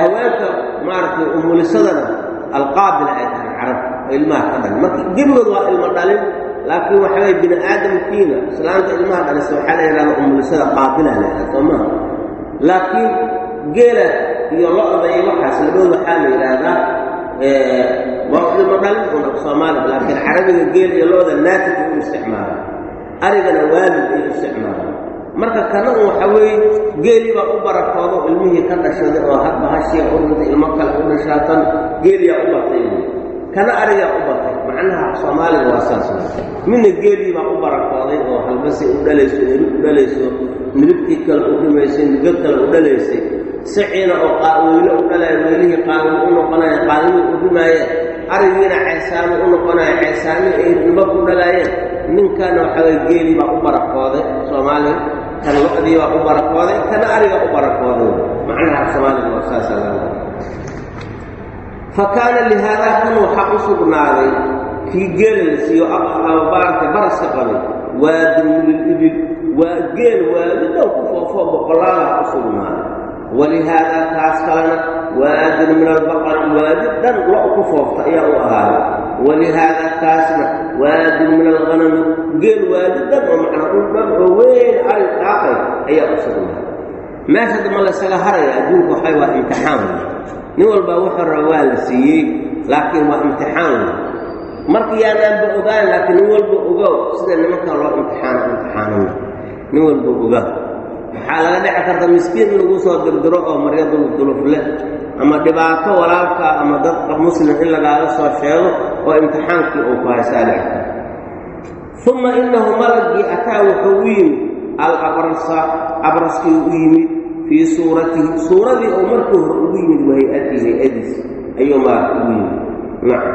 haweenka maaragtay umulisadana alqaabila ay tahay carab oo ilmaha ka dhalin marka gebigood waa ilmo dhalin laakiin waxaway bini aadamkiina islaanta ilmaha dhalisa waxaa la yidhahda umulisada qaabila la yidhahda soo maha laakiin geela iyo lo-da iyo waxaas labadood waxaa la yidhaahdaa waa ilmo dhalin una soomaaliga laakiin carabiga geela iyo lo-da naatij u isticmaala arigana waalid ay isticmaala marka kana un waxa weeye geelii baa u barakoodo ilmihii ka dhashaday oo hadba hashiya u dhintay ilmo kale u dhashaatan geeliyaa u batay kana arigaa u batay macnaha soomaaliga waa saas midna geelii baa u barakooday oo halbasay u dhalayso nirib u dhalayso niribtii kale u dhimaysay nigo kale u dhalaysay. Siciina oo qaaweylo u dhalaya weylihii qaawilo u noqonaya qaawilo u dhimaayeen arigiina ceesaano u noqonaya ceesaani ay ilmo ku dhalaayeen. Ninkana waxaway geelii baa u barakooday soomaaliga kan lo-dii baa u barakooday kana ariga u barakooday macnaha soomaaliga waa saasaa laga fa kaana lihaadaa kan waxaa u sugnaaday kii geela la siiyo baarka baraska qabay waadin lilibil waa geel waadidow ku foofoo boqolaalaha u sugnaaday. Walihaadaa kaas kalena waadin min albaqar waadi dhan lo ku foofta ayaa u ahaaday. Walihaadaa kaasna waadin min alqanami geel waadi dhan oo macnaa u dhan oo weyn ari daaqay ayaa u sugnaaday meesha dama laysaga haraya adduunka waxay waa imtixaan. Nin walbaa wuxuu raba waa la siiyey laakiin waa imtixaan. Wey marka yaanaanba ogaan laakiin nin walba ogow. Sida nimanka loo imtixaano imtixaanana nin walba ogaa waxaa laga dhici karta miskiin in lagu soo dirdiro oo maryaduluduluf leh ama dhibaato walaalka ama dad muslim in lagaaga soo sheego oo imtixaankii uu ku haysaa dhici karta uma innahu malagii ataa wuxuu u yimid alabrasa abraskii u yimid fii suuratihi suuradii uu markii hore ugu yimid wahay'atii hay'adiis ayuu maarka ugu yimid. Nacam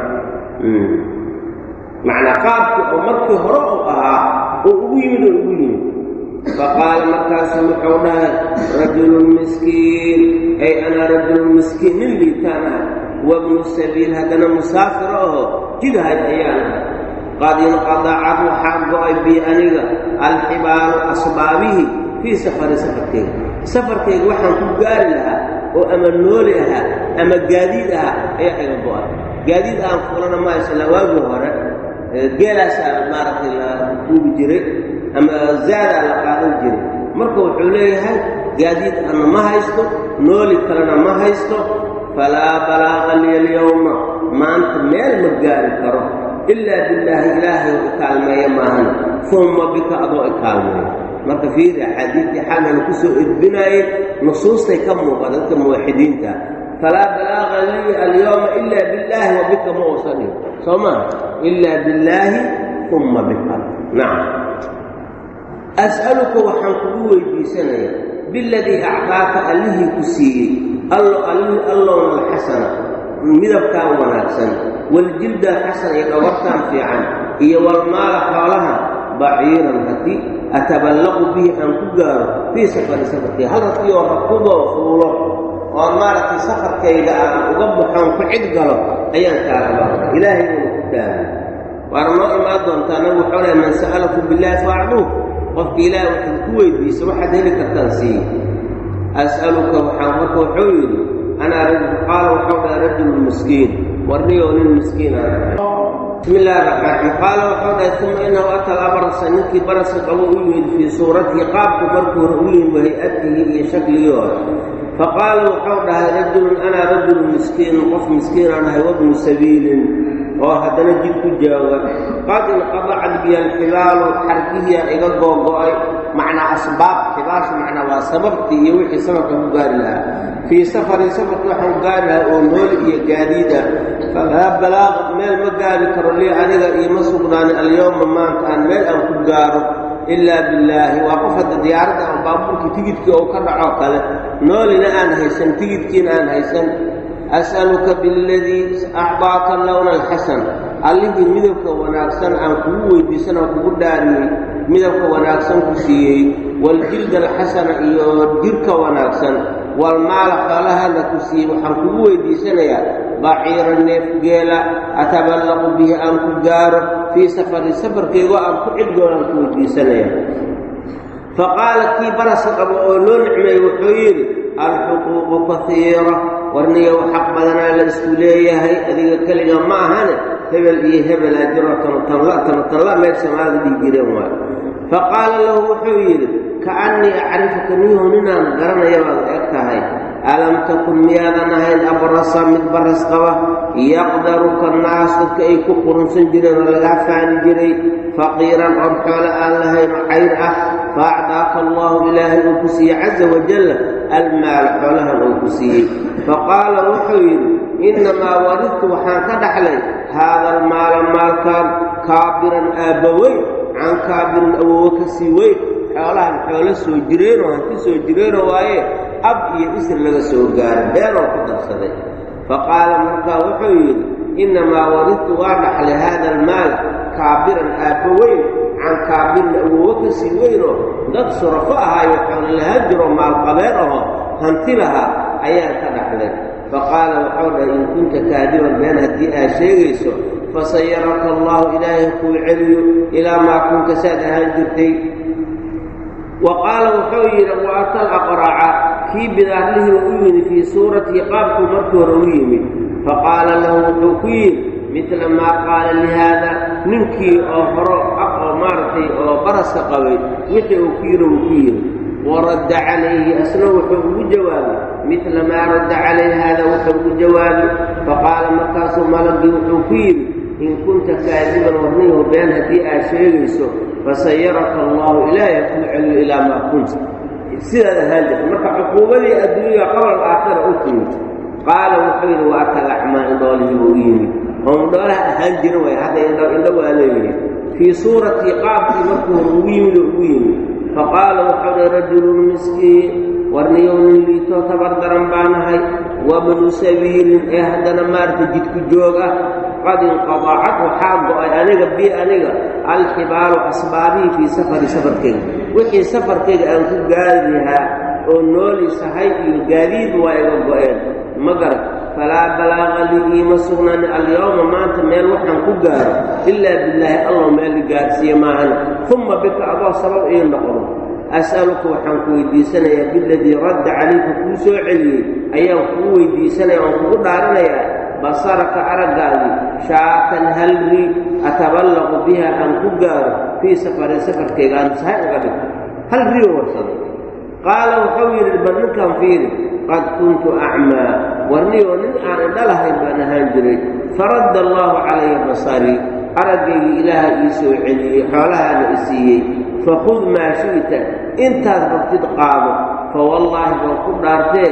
macnaa qaabkii oo markii hore uu ahaa oo ugu yimid oo ugu yimid. Faqaala markaasuu wuxuu dhahay rajulun miskiin. Ay ana rajulun miskiin nin liitaan ah. Wabnu sabiil haddana musaafir aho jidhay ayaan ahay qad inqadacad waxaa go'ay bii aniga alxibaalu asbaabihii fii safari safarkayga safarkayga waxaan ku gaari lahaa oo ama nooli ahaa ama gaadiid ahaa ayaa iga go'ay. Gaadiid aan fulana maashala waagii hore geelaasaa maaragtay la duubi jiray ama zaadaa la qaadan jiray. Marka wuxuu leeyahay gaadiid ana ma haysto nooli kalena ma haysto. Falaa balaaqa liya alyawma maanta meel ma gaari karo ilaa billaahi ilaahay oo ikaalmeeya maahan umma bika adoo ikaalmeeya marka fiiri axaadiidtii xaalana ku soo edbinaayey nusuustay ka muuqa dadka muwaxidiinta falaa balaaqa liya alyawma ilaa billaahi wa bika ma uusan soo maa ilaa billaahi umma bika nacam as'aluka waxaan kugu weydiisanayaa biladii acdaaka allihii ku siiyey allowna alxasana midabkaan wanaagsan waljilda alxasana iyo dhabartaan fiican iyo walmaala xoolaha baciiran haddii ataballaqu bihi aan ku gaaro fii safari safarkayga hal haddii oo rakudoo fuulo oo maaragtay safarkayga aan uga baxoon ku cid galo ayaan kaa rabaa ilaahay uuna ku daamay waana noo imaan doontaa nabi wuxuu lehay man sa'alakum billaahi faacduuh qofka ilaahay waxaad ku weydiisa waxaad heli kartaan siiye as'aluka waxaa marka wuxuu yidhi anaa qaala waxau dhaha rajulu miskiin warniyoo nin miskiin aan bismi illahi raxmaan qaala waxau dhahay uma inahu ata alabrasa ninkii baraska qabo u yimid fii suuratihi qaabku markuu hore u yimid hay'atihi iyo shakligii hore. Faqaala wuxuu dhahay rajulun anaa rajulu miskiinun qof miskiinaan ahay wabnu sabiilin oo haddana jid ku jaaga qad inqadacad biya alxibaalu xargihiyaa iga googo'ay macnaa asbaab xibaashu macnaa waa sababtii iyo wixii safarka ku gaari lahaa fii safarin safarka waxaan gaari lahaa oo nooli iyo gaadiida falaa balaaqa meel ma gaari karo lii aniga iima sugnaanin alyowma maanta aan meel aan ku gaaro ilaa billaahi waa qof hadda diyaaradda ama baabuurkii tigidkii oo ka dhacoo kale noolina aan haysan tigidkiina aan haysan as'aluka biladii acdaaka lowna alxasan allihii midabka wanaagsan aan kugu weydiisan oo kugu dhaariyey midabka wanaagsan ku siiyey waljilda alxasana iyo jirka wanaagsan walmaala xoolahana ku siiyey waxaan kugu weydiisanayaa baciira neef geela ataballaqu bihi aan ku gaaro fii safari safarkeygoo aan ku cidgoon aan ku weydiisanaya faqaala kii barasa qabo oo loo nicmeeyey wuxuu yidhi alxuquuqu kaiira warniyow xaq badanaa la isku leeyahay adiga keliga ma ahane hebel iyo hebelaa jiro tanotanla tanotanla meel soomaalida jireen waayo faqaala lahu wuxuu yidhi kaannii acrifuka niyahu ninaan garanaya baad eg tahay alam takun miyaadan ahayn abrasa mid baras qaba yaqdaruka naas dadka ay ku qurunsan jireen oo lagaa faani jiray faqiiran oon xoolo aan lahayn oo cayr ah faacdaaka allaahu ilaahay uu ku siiyey caza wajalla almaala xoolahan uu ku siiyey faqaala wuxuu yidhi innamaa waridtu waxaan ka dhaxlay haada almaala maalkan kaabiran aabbaweyn can kaabirin awowo ka sii weyn xoolahan xoolo soo jireenoo hanti soo jireenoo waaye ab iyo isr laga soo gaaro beenoo ku darsaday faqaala markaa wuxuu yidhi innamaa waridtu waa dhaxlay haada almaal kaabiran aabba weyn can kaabirin awowo ka sii weynoo dad surafo ahaayo xoolo lahaan jiroo maalqabeen aho hanti lahaa ayaan ka dhaxlay. Faqaala wuxuu dhahay in kunta kaadiban been haddii aad sheegayso fasayaraka allaahu ilaahay kuu celiyo ilaa maa kunta saad ahaan jirtay wa qaala wuxuu yidhi waatal aqraca kii bidaarlihiiba u yimid fii suuratihi qaabkuu markii hore u yimid faqaala lahu wuxuu ku yidhi midla maa qaala lihaada ninkii oo horo aq oo maaragtay oo baraska qabay wixii uu ku yidhi uu ku yidhi waradda calayhi asna wuxuu ugu jawaabay midla maa radda calayhi haada wuxuu ugu jawaabay faqaala markaasuu malagii wuxuu ku yidhi in kunta kaadiban warniyahu been haddii aad sheegayso fasayaraka allaahu ilaahay kuu celiyo ilaa maa kunta sidaad ahaan jirta marka cuquubadii adduunya qabla alaakhira u timid qaala wuxuu yidhi wa aka lacmaa indhoolihiiba u yimid oo indhoolaha ahaan jira way hadda indho waa leeyihiin fii suuratii qaabkii markuu ugu yimid oo ugu yimid faqaala wuxuu dhi rajulun miskiin warniyow nin liitoo tabar daran baanahay wabnu sabiilin ee haddana maaragta jidku joog ah qad inqadacad waxaa go'ay aniga bi aniga alxibaalu asbaabihii fii safari safarkayga wixii safarkayga aan ku gaari lahaa oo noolisahay iyo gaadiid waa iga go'een ma garan falaa balaaqa lii iima sugnani alyowma maanta meel waxaan ku gaaro ilaa billaahi allow meel i gaarsiiye maahana umma bika adoo sabab ii noqdo as'aluka waxaan ku weydiisanayaa biladii radda calayka kuu soo celiyey ayaan kugu weydiisanaya oon kugu dhaaranayaa basaraka araggaadii shaatan halri ataballaqu biha aan ku gaaro fii safarin safarkayga aan sahay uga dhigto hal rio warsada qaala wuxuu yidhi bal ninkaan fiiri qad kuntu acmaa. Warniyoo nin aan indha lahayn baan ahaan jiray. Faradda allaahu calaya basarii araggaygii ilaaha ii soo celiyey xoolahaana i siiyey fakhud maa shi'ta intaad rabtid qaado fa wallaahi baan ku dhaartee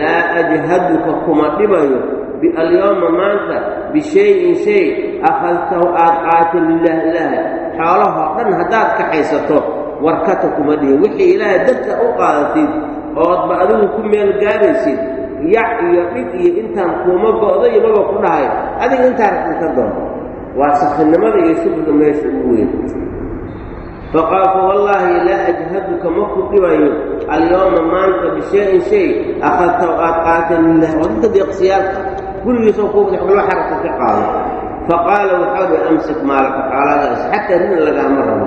laa ajhaduka kuma dhibayo alyowma maanta bishayin shay akhadtahu aad qaata lilaah ilaaha xoolahoo dhan haddaad kaxaysato warkata kuma dhihin. Wixii ilaahay dadka u qaadatid oodba adigu ku meel gaaraysid yac iyo dhib iyo intaan kuuma go'do imaba ku dhahay adiga intaa rabtid ka doon waa sakhinimada iyo shugriga meesha ugu weyn. Faqaal fa wallaahi laa ajhaduka ma ku dhibayo alyowma maanta bishayin shay. Akhadtahu aad qaata lilah waa dadka deeqsiyaalka gurigiisoo kuuba xaragta ka qaado. Faqaala waxau dhi amsik maalaka xooladaas xataa rina lagaama rabo.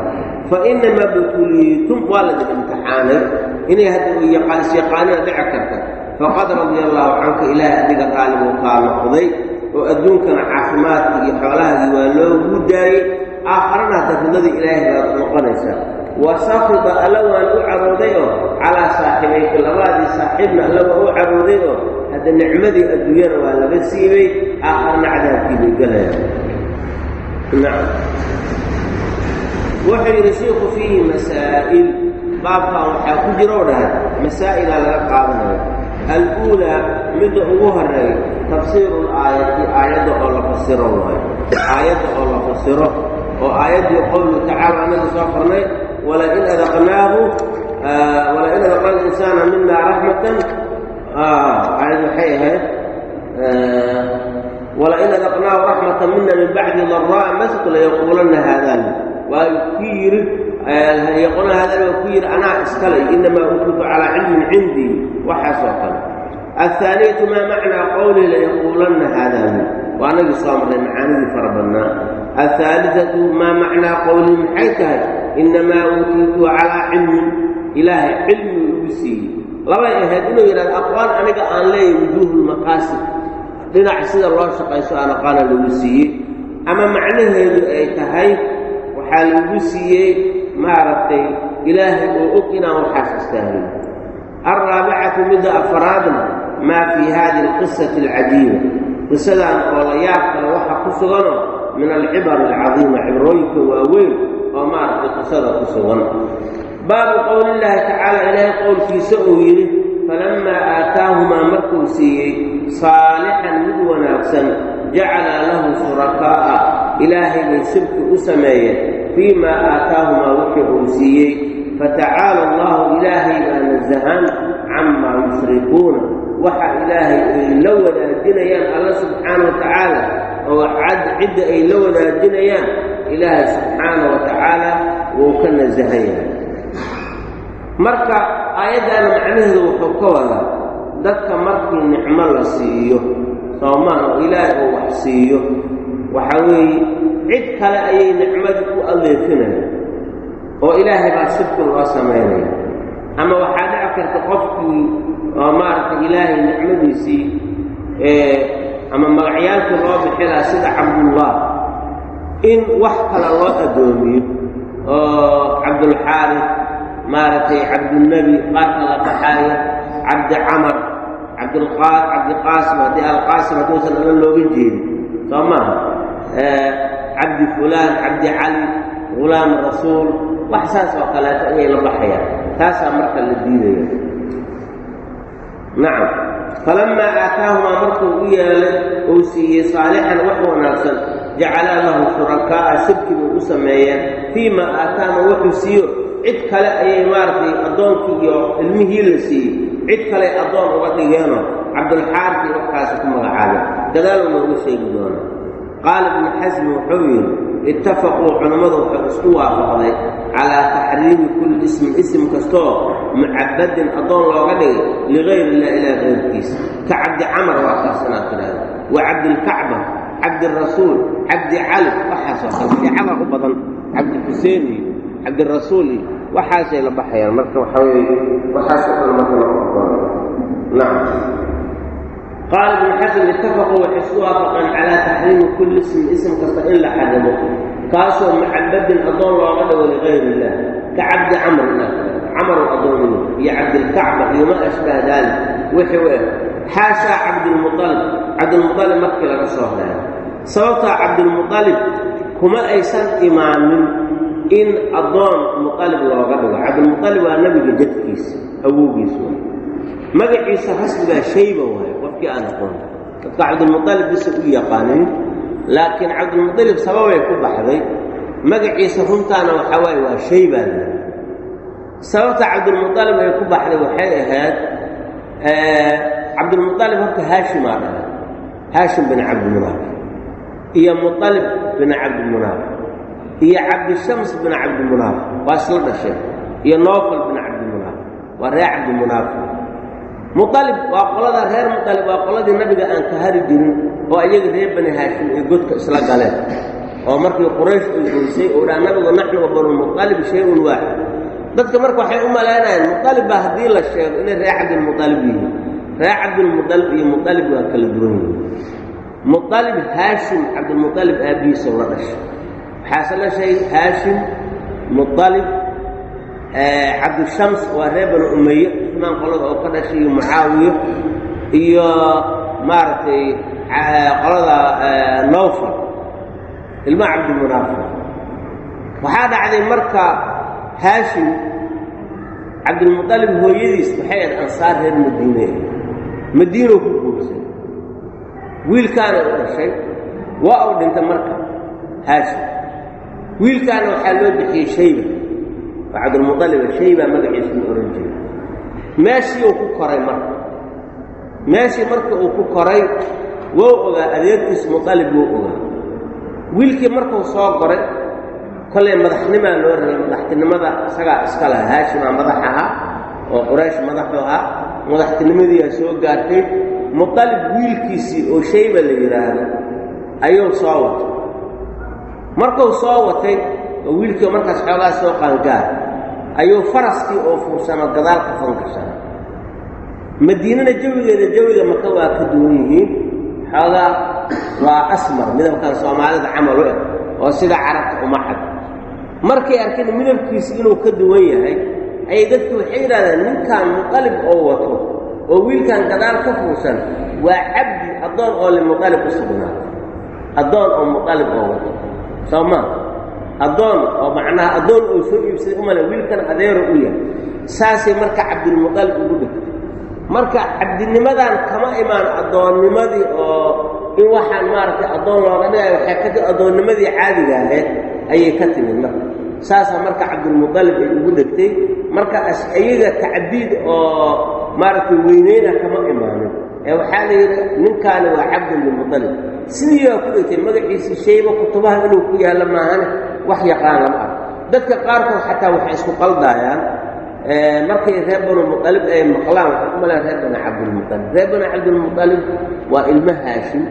Fa inamaa butuliitum waa la dib imtixaanay. Inay hadda isyaqaanina dhici karta. Faqad radia allaahu canka ilaah adiga qaalibuu kaa noqday oo adduunkana caafimaadka iyo xoolahaadii waa loogu daayey aakharana hadda ridadii ilaahay baad noqonaysaa wa safida alla waan u carooday oo calaa saaxibayka labadii saaxiibna alla waa u carooday oo hadda nicmadii adduunyana waa laga siibay aakharna cadaabkii bay nacam wuxuu yidhi shiiku fiihi masaa'il. Baabkan waxaa ku jira oo dhahay masaa'ilaa laga qaadanaya al-uulaa midda ugu horreeya tafsiiru laayati aayadda oo la fasiro waayo aayadda oo la fasiro oo aayaddii qowluhu tacaala anaga soo qornay walain adaqnaahu walain adaqna alinsaana mina raxmatan aayad waxay ahayd walain adaqnaahu raxmata mina min bacdi daraa'a masku layaquulanna haadaan. Waa ku yidhi qolada hadana waa ku yidhi anaa iskalay inamaa ukritu calaa cilmin cindii waxaasoo kale. Ahaaniyatu maa macnaa qowli layaquulanna haadaani waa anagii soo marnay macaanidii fara badnaa. Athaalidatu maa macnaa qowli maxay tahay? Inamaa uutiitu calaa cilmin. Ilaahay cilmi ugu siiyey. Labay ahayd inuu yidhahdo aqwaan aniga aan leeyahay wujuuhulmaqaasid dhinac sida loo shaqayso aan aqaana lagu siiyey. Ama macnaheedu ay tahay waxaa lagu siiyey maaragtay ilaahay oo og inaan waxaas istaahilin alraabicatu midda afraadna maa fii hadihi alqisati alcajiiba qisadan oo la yaab waxa ku suganoo min alcibar alcadiima cibrooyinka waaweyn oo maaragtay qisada ku sugan. Baabu qowli illaahi tacaala ilaahay qowlkiisa uu yidhi falammaa aataahumaa markuu siiyey saalixan mid wanaagsan jacala lahu shurakaa'a ilaahay bay shirki u sameeyeen fii maa aataahumaa wixii uu siiyey fatacaala allahu ilaahay baa nasahan camaa yushrikuuna waxa ilaahay ay la wadaajinayaan alla subxaana wa tacaala oo cidda ay la wadaajinayaan ilaahay subxaana wa tacaala wuu ka nasahan yahay marka aayaddaana macnaheedu wuxuu ka wadaa dadka markii nicmo la siiyo soomaha oo ilaahay uu wax siiyo waxaa weeye cid kale ayay nicmadii u adeefinaya oo ilaahay baa shirki loo samaynaya ama waxaa dhici karta qofkii oo maaragtay ilaahay nicmadiisii ama magacyaalkii loo bixilaa sida cabdullah in wax kale loo addoomiyo oo cabdulxaaris maaragtay cabdulnebi qaarka la baxaayo cabdi camar cabdiqaasim haddii alqaasim hadduusan alla looga jeedin soo maaha cabdi fulaan cabdi cali gulaam rasuul wax saas oo kaleeto ayay la baxayaan. Taasaa marka la diidaya nacam falammaa aataahumaa markuu u yeelay uu siiyey saalixan wax wanaagsan jacalaa lahu shurakaa'a shirki bay u sameeyeen fii maa aataama wuxuu siiyo cid kale ayay maaragtay addoonkii iyo ilmihii la siiyey. Cid kaley addoon uga dhigeenoo cabdulxaarkii waxkaasi ku magacaabeen gadaaluu noogu sheegi doonaa qaala ibnu xasmi wuxuu yidhi ittafaquu culammadu waxay isku waafaqday calaa taxriimi kulli ismin isim kastoo mucabadin addoon looga dhigay ligayr illah ilaah qayrkiisa ka cabdi camar waa kaas inaad tidhaahdo. Wa cabdilkacba cabdirasuul cabdi cali waxaasoo kale. Magacada u badan cabdi xuseen iyo cabdirasuul iyo waxaasay la baxayaan. Marka waxaa weeye waxaasoo kale marka loo ogola nacam qaala ibnu xasan itafaquu waxay isku waafaqeen calaa taxriimi kulli ismin ism kasta in la xarimo kaasoo macabadin addoon looga dhago ligayr illah ka cabdi camrina camar addooniyo iyo cabdilkacba iyo ma ashbaha daalik wixii u xaashaa cabdilmualib cabdilmualib markii laga soo reebo sababtaa cabdilmualib kuma aysan imaanin in addoon mualib looga dhigo cabdilmualib waa nebiga jadkiisa awowgiisa magaciisa rasmigaa shayba waayo qofkii aan aqoon. Dadka cabdilmualib bisa u yaqaanayn laakiin cabdilmualib sababay ku baxday magaciisa runtaana waxaa waaye waa shaybaa la sababta cabdilmualib ay ku baxday waxay ahayd cabdilmualib horta haashimaa dhalay. Haashim bin cabdimunaaf iyo mualib bin cabdimunaaf iyo cabdishams bin cabdimunaaf waa isla dhasheen iyo noofal bin cabdimunaaf waa reer cabdimunaaf mualib waa qolada reer mualib waa qoladii nabiga aan ka hari jirin oo iyaga reer bani haashim ay godka isla galeen. Oo markii quraysh ay goysay oo dhaa nabigu naxnu wa banulmualib shay-un waaxid dadka marka waxay u malaynayaan mualib baa haddii la sheego inay reer cabdilmualib yihiin. Reer cabdilmualib iyo mualib waa kala duwan yihiin. Mualib haashim cabdilmualib aabbihiisa la dhashay. Waxaase la sheegay haashim mualib cabdishams waa reer bani umaye usmaan qolada oo ka dhashay iyo mucaawiya iyo maaragtay qolada nowfal ilma cabdimunaafiq waxaa dhacday marka haashim cabdilmualib hooyadiis waxay ahayd ansaar reer madiine. Madiinoo ku guursay wiilkaana u dhashay. Waa uu dhintay marka haashim. Wiilkaana waxaa loo bixiyey shayba cabdilmualiba shayba magaciisa la ohan jiray. Meeshii uu ku koray marka meeshii marka uu ku koray wou ogaa adeerkiis mualib wou ogaa. Wiilkii markuu soo koray kollay madaxnimaa loo rabay madaxtinimada isagaa iska laha haashimaa madax ahaa oo quraysh madaxu ahaa madaxtinimadiiaa soo gaartay. Mualib wiilkiisii oo shayba la yidhaahdo ayuu soo watay. Markuu soo watay oo wiilkii markaas xoogaa soo qaangaar ayuu faraskii oo fuursano gadaal ka fankashana madiinana jawigeeda jawiga maka waa ka duwan yihiin. Xoogaa waa asmar midabkan soomaalida camal u eg oo sida carabta uma cad. Markay arkeen midabkiisi inuu ka duwan yahay ayay dadku waxay yidhahdeen ninkan muqalib oo wato oo wiilkan gadaal ka fuusan waa cabdi addoon oo limuqalib u sugnaatay addoon oo muqalib oo wato. Soo maa addoon oo macnaha addoon oo soo iibsaday umale wiilkan adeero u yahay. Saasay marka cabdilmuqalib ugu dhegtay marka cabdinimadan kama imaan addoonnimadii oo in waxaan maaragtay addoon looga dhigayo waxay ka addoonnimadii caadiga ahayd ayay ka timid marka. Saasaa marka cabdilmuqalib ay ugu dhegtay marka iyaga tacbiid oo maaragtay weyneyna kama imaanin. Ee waxaa la yidhi ninkaani waa cabdun limuqalib sidii baa ku dhegtay magaciisii shayba kutubaha inuu ku yaallo maahane wax yaqaan lama arko dadka qaarkood xataa waxay isku qaldaayaan markay reer banu muqalib ay maqlaan waxay u reer bani cabdilmuqalib reer bani cabdilmuqalib waa ilmo haashim.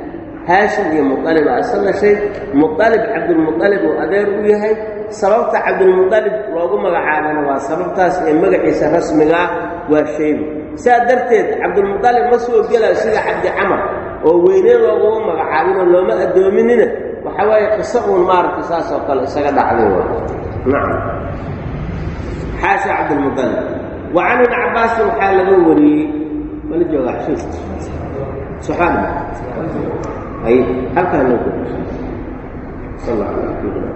Haashim iyo muqalib aa isa dhashay muqalib cabdilmuqalib uu adeer u yahay. Sababta cabdilmuqalib loogu magacaabana waa sababtaas ee magaciisa rasmigaa waa shayba. Sidaa darteed cabdilmuqalib ma soo gelayo sida cabdi oo weyneen looguma magacaabinoo looma addoominina. Waxa waaye qiso uun maaragtay saas oo kale isaga dhacday waa. Nacam xaasha cabdilmuqalib wa can ibni cabbaasin waxaa laga wariyey. Mala jooga xshiis subxaan ay halkaa loo gudbo sal alla ala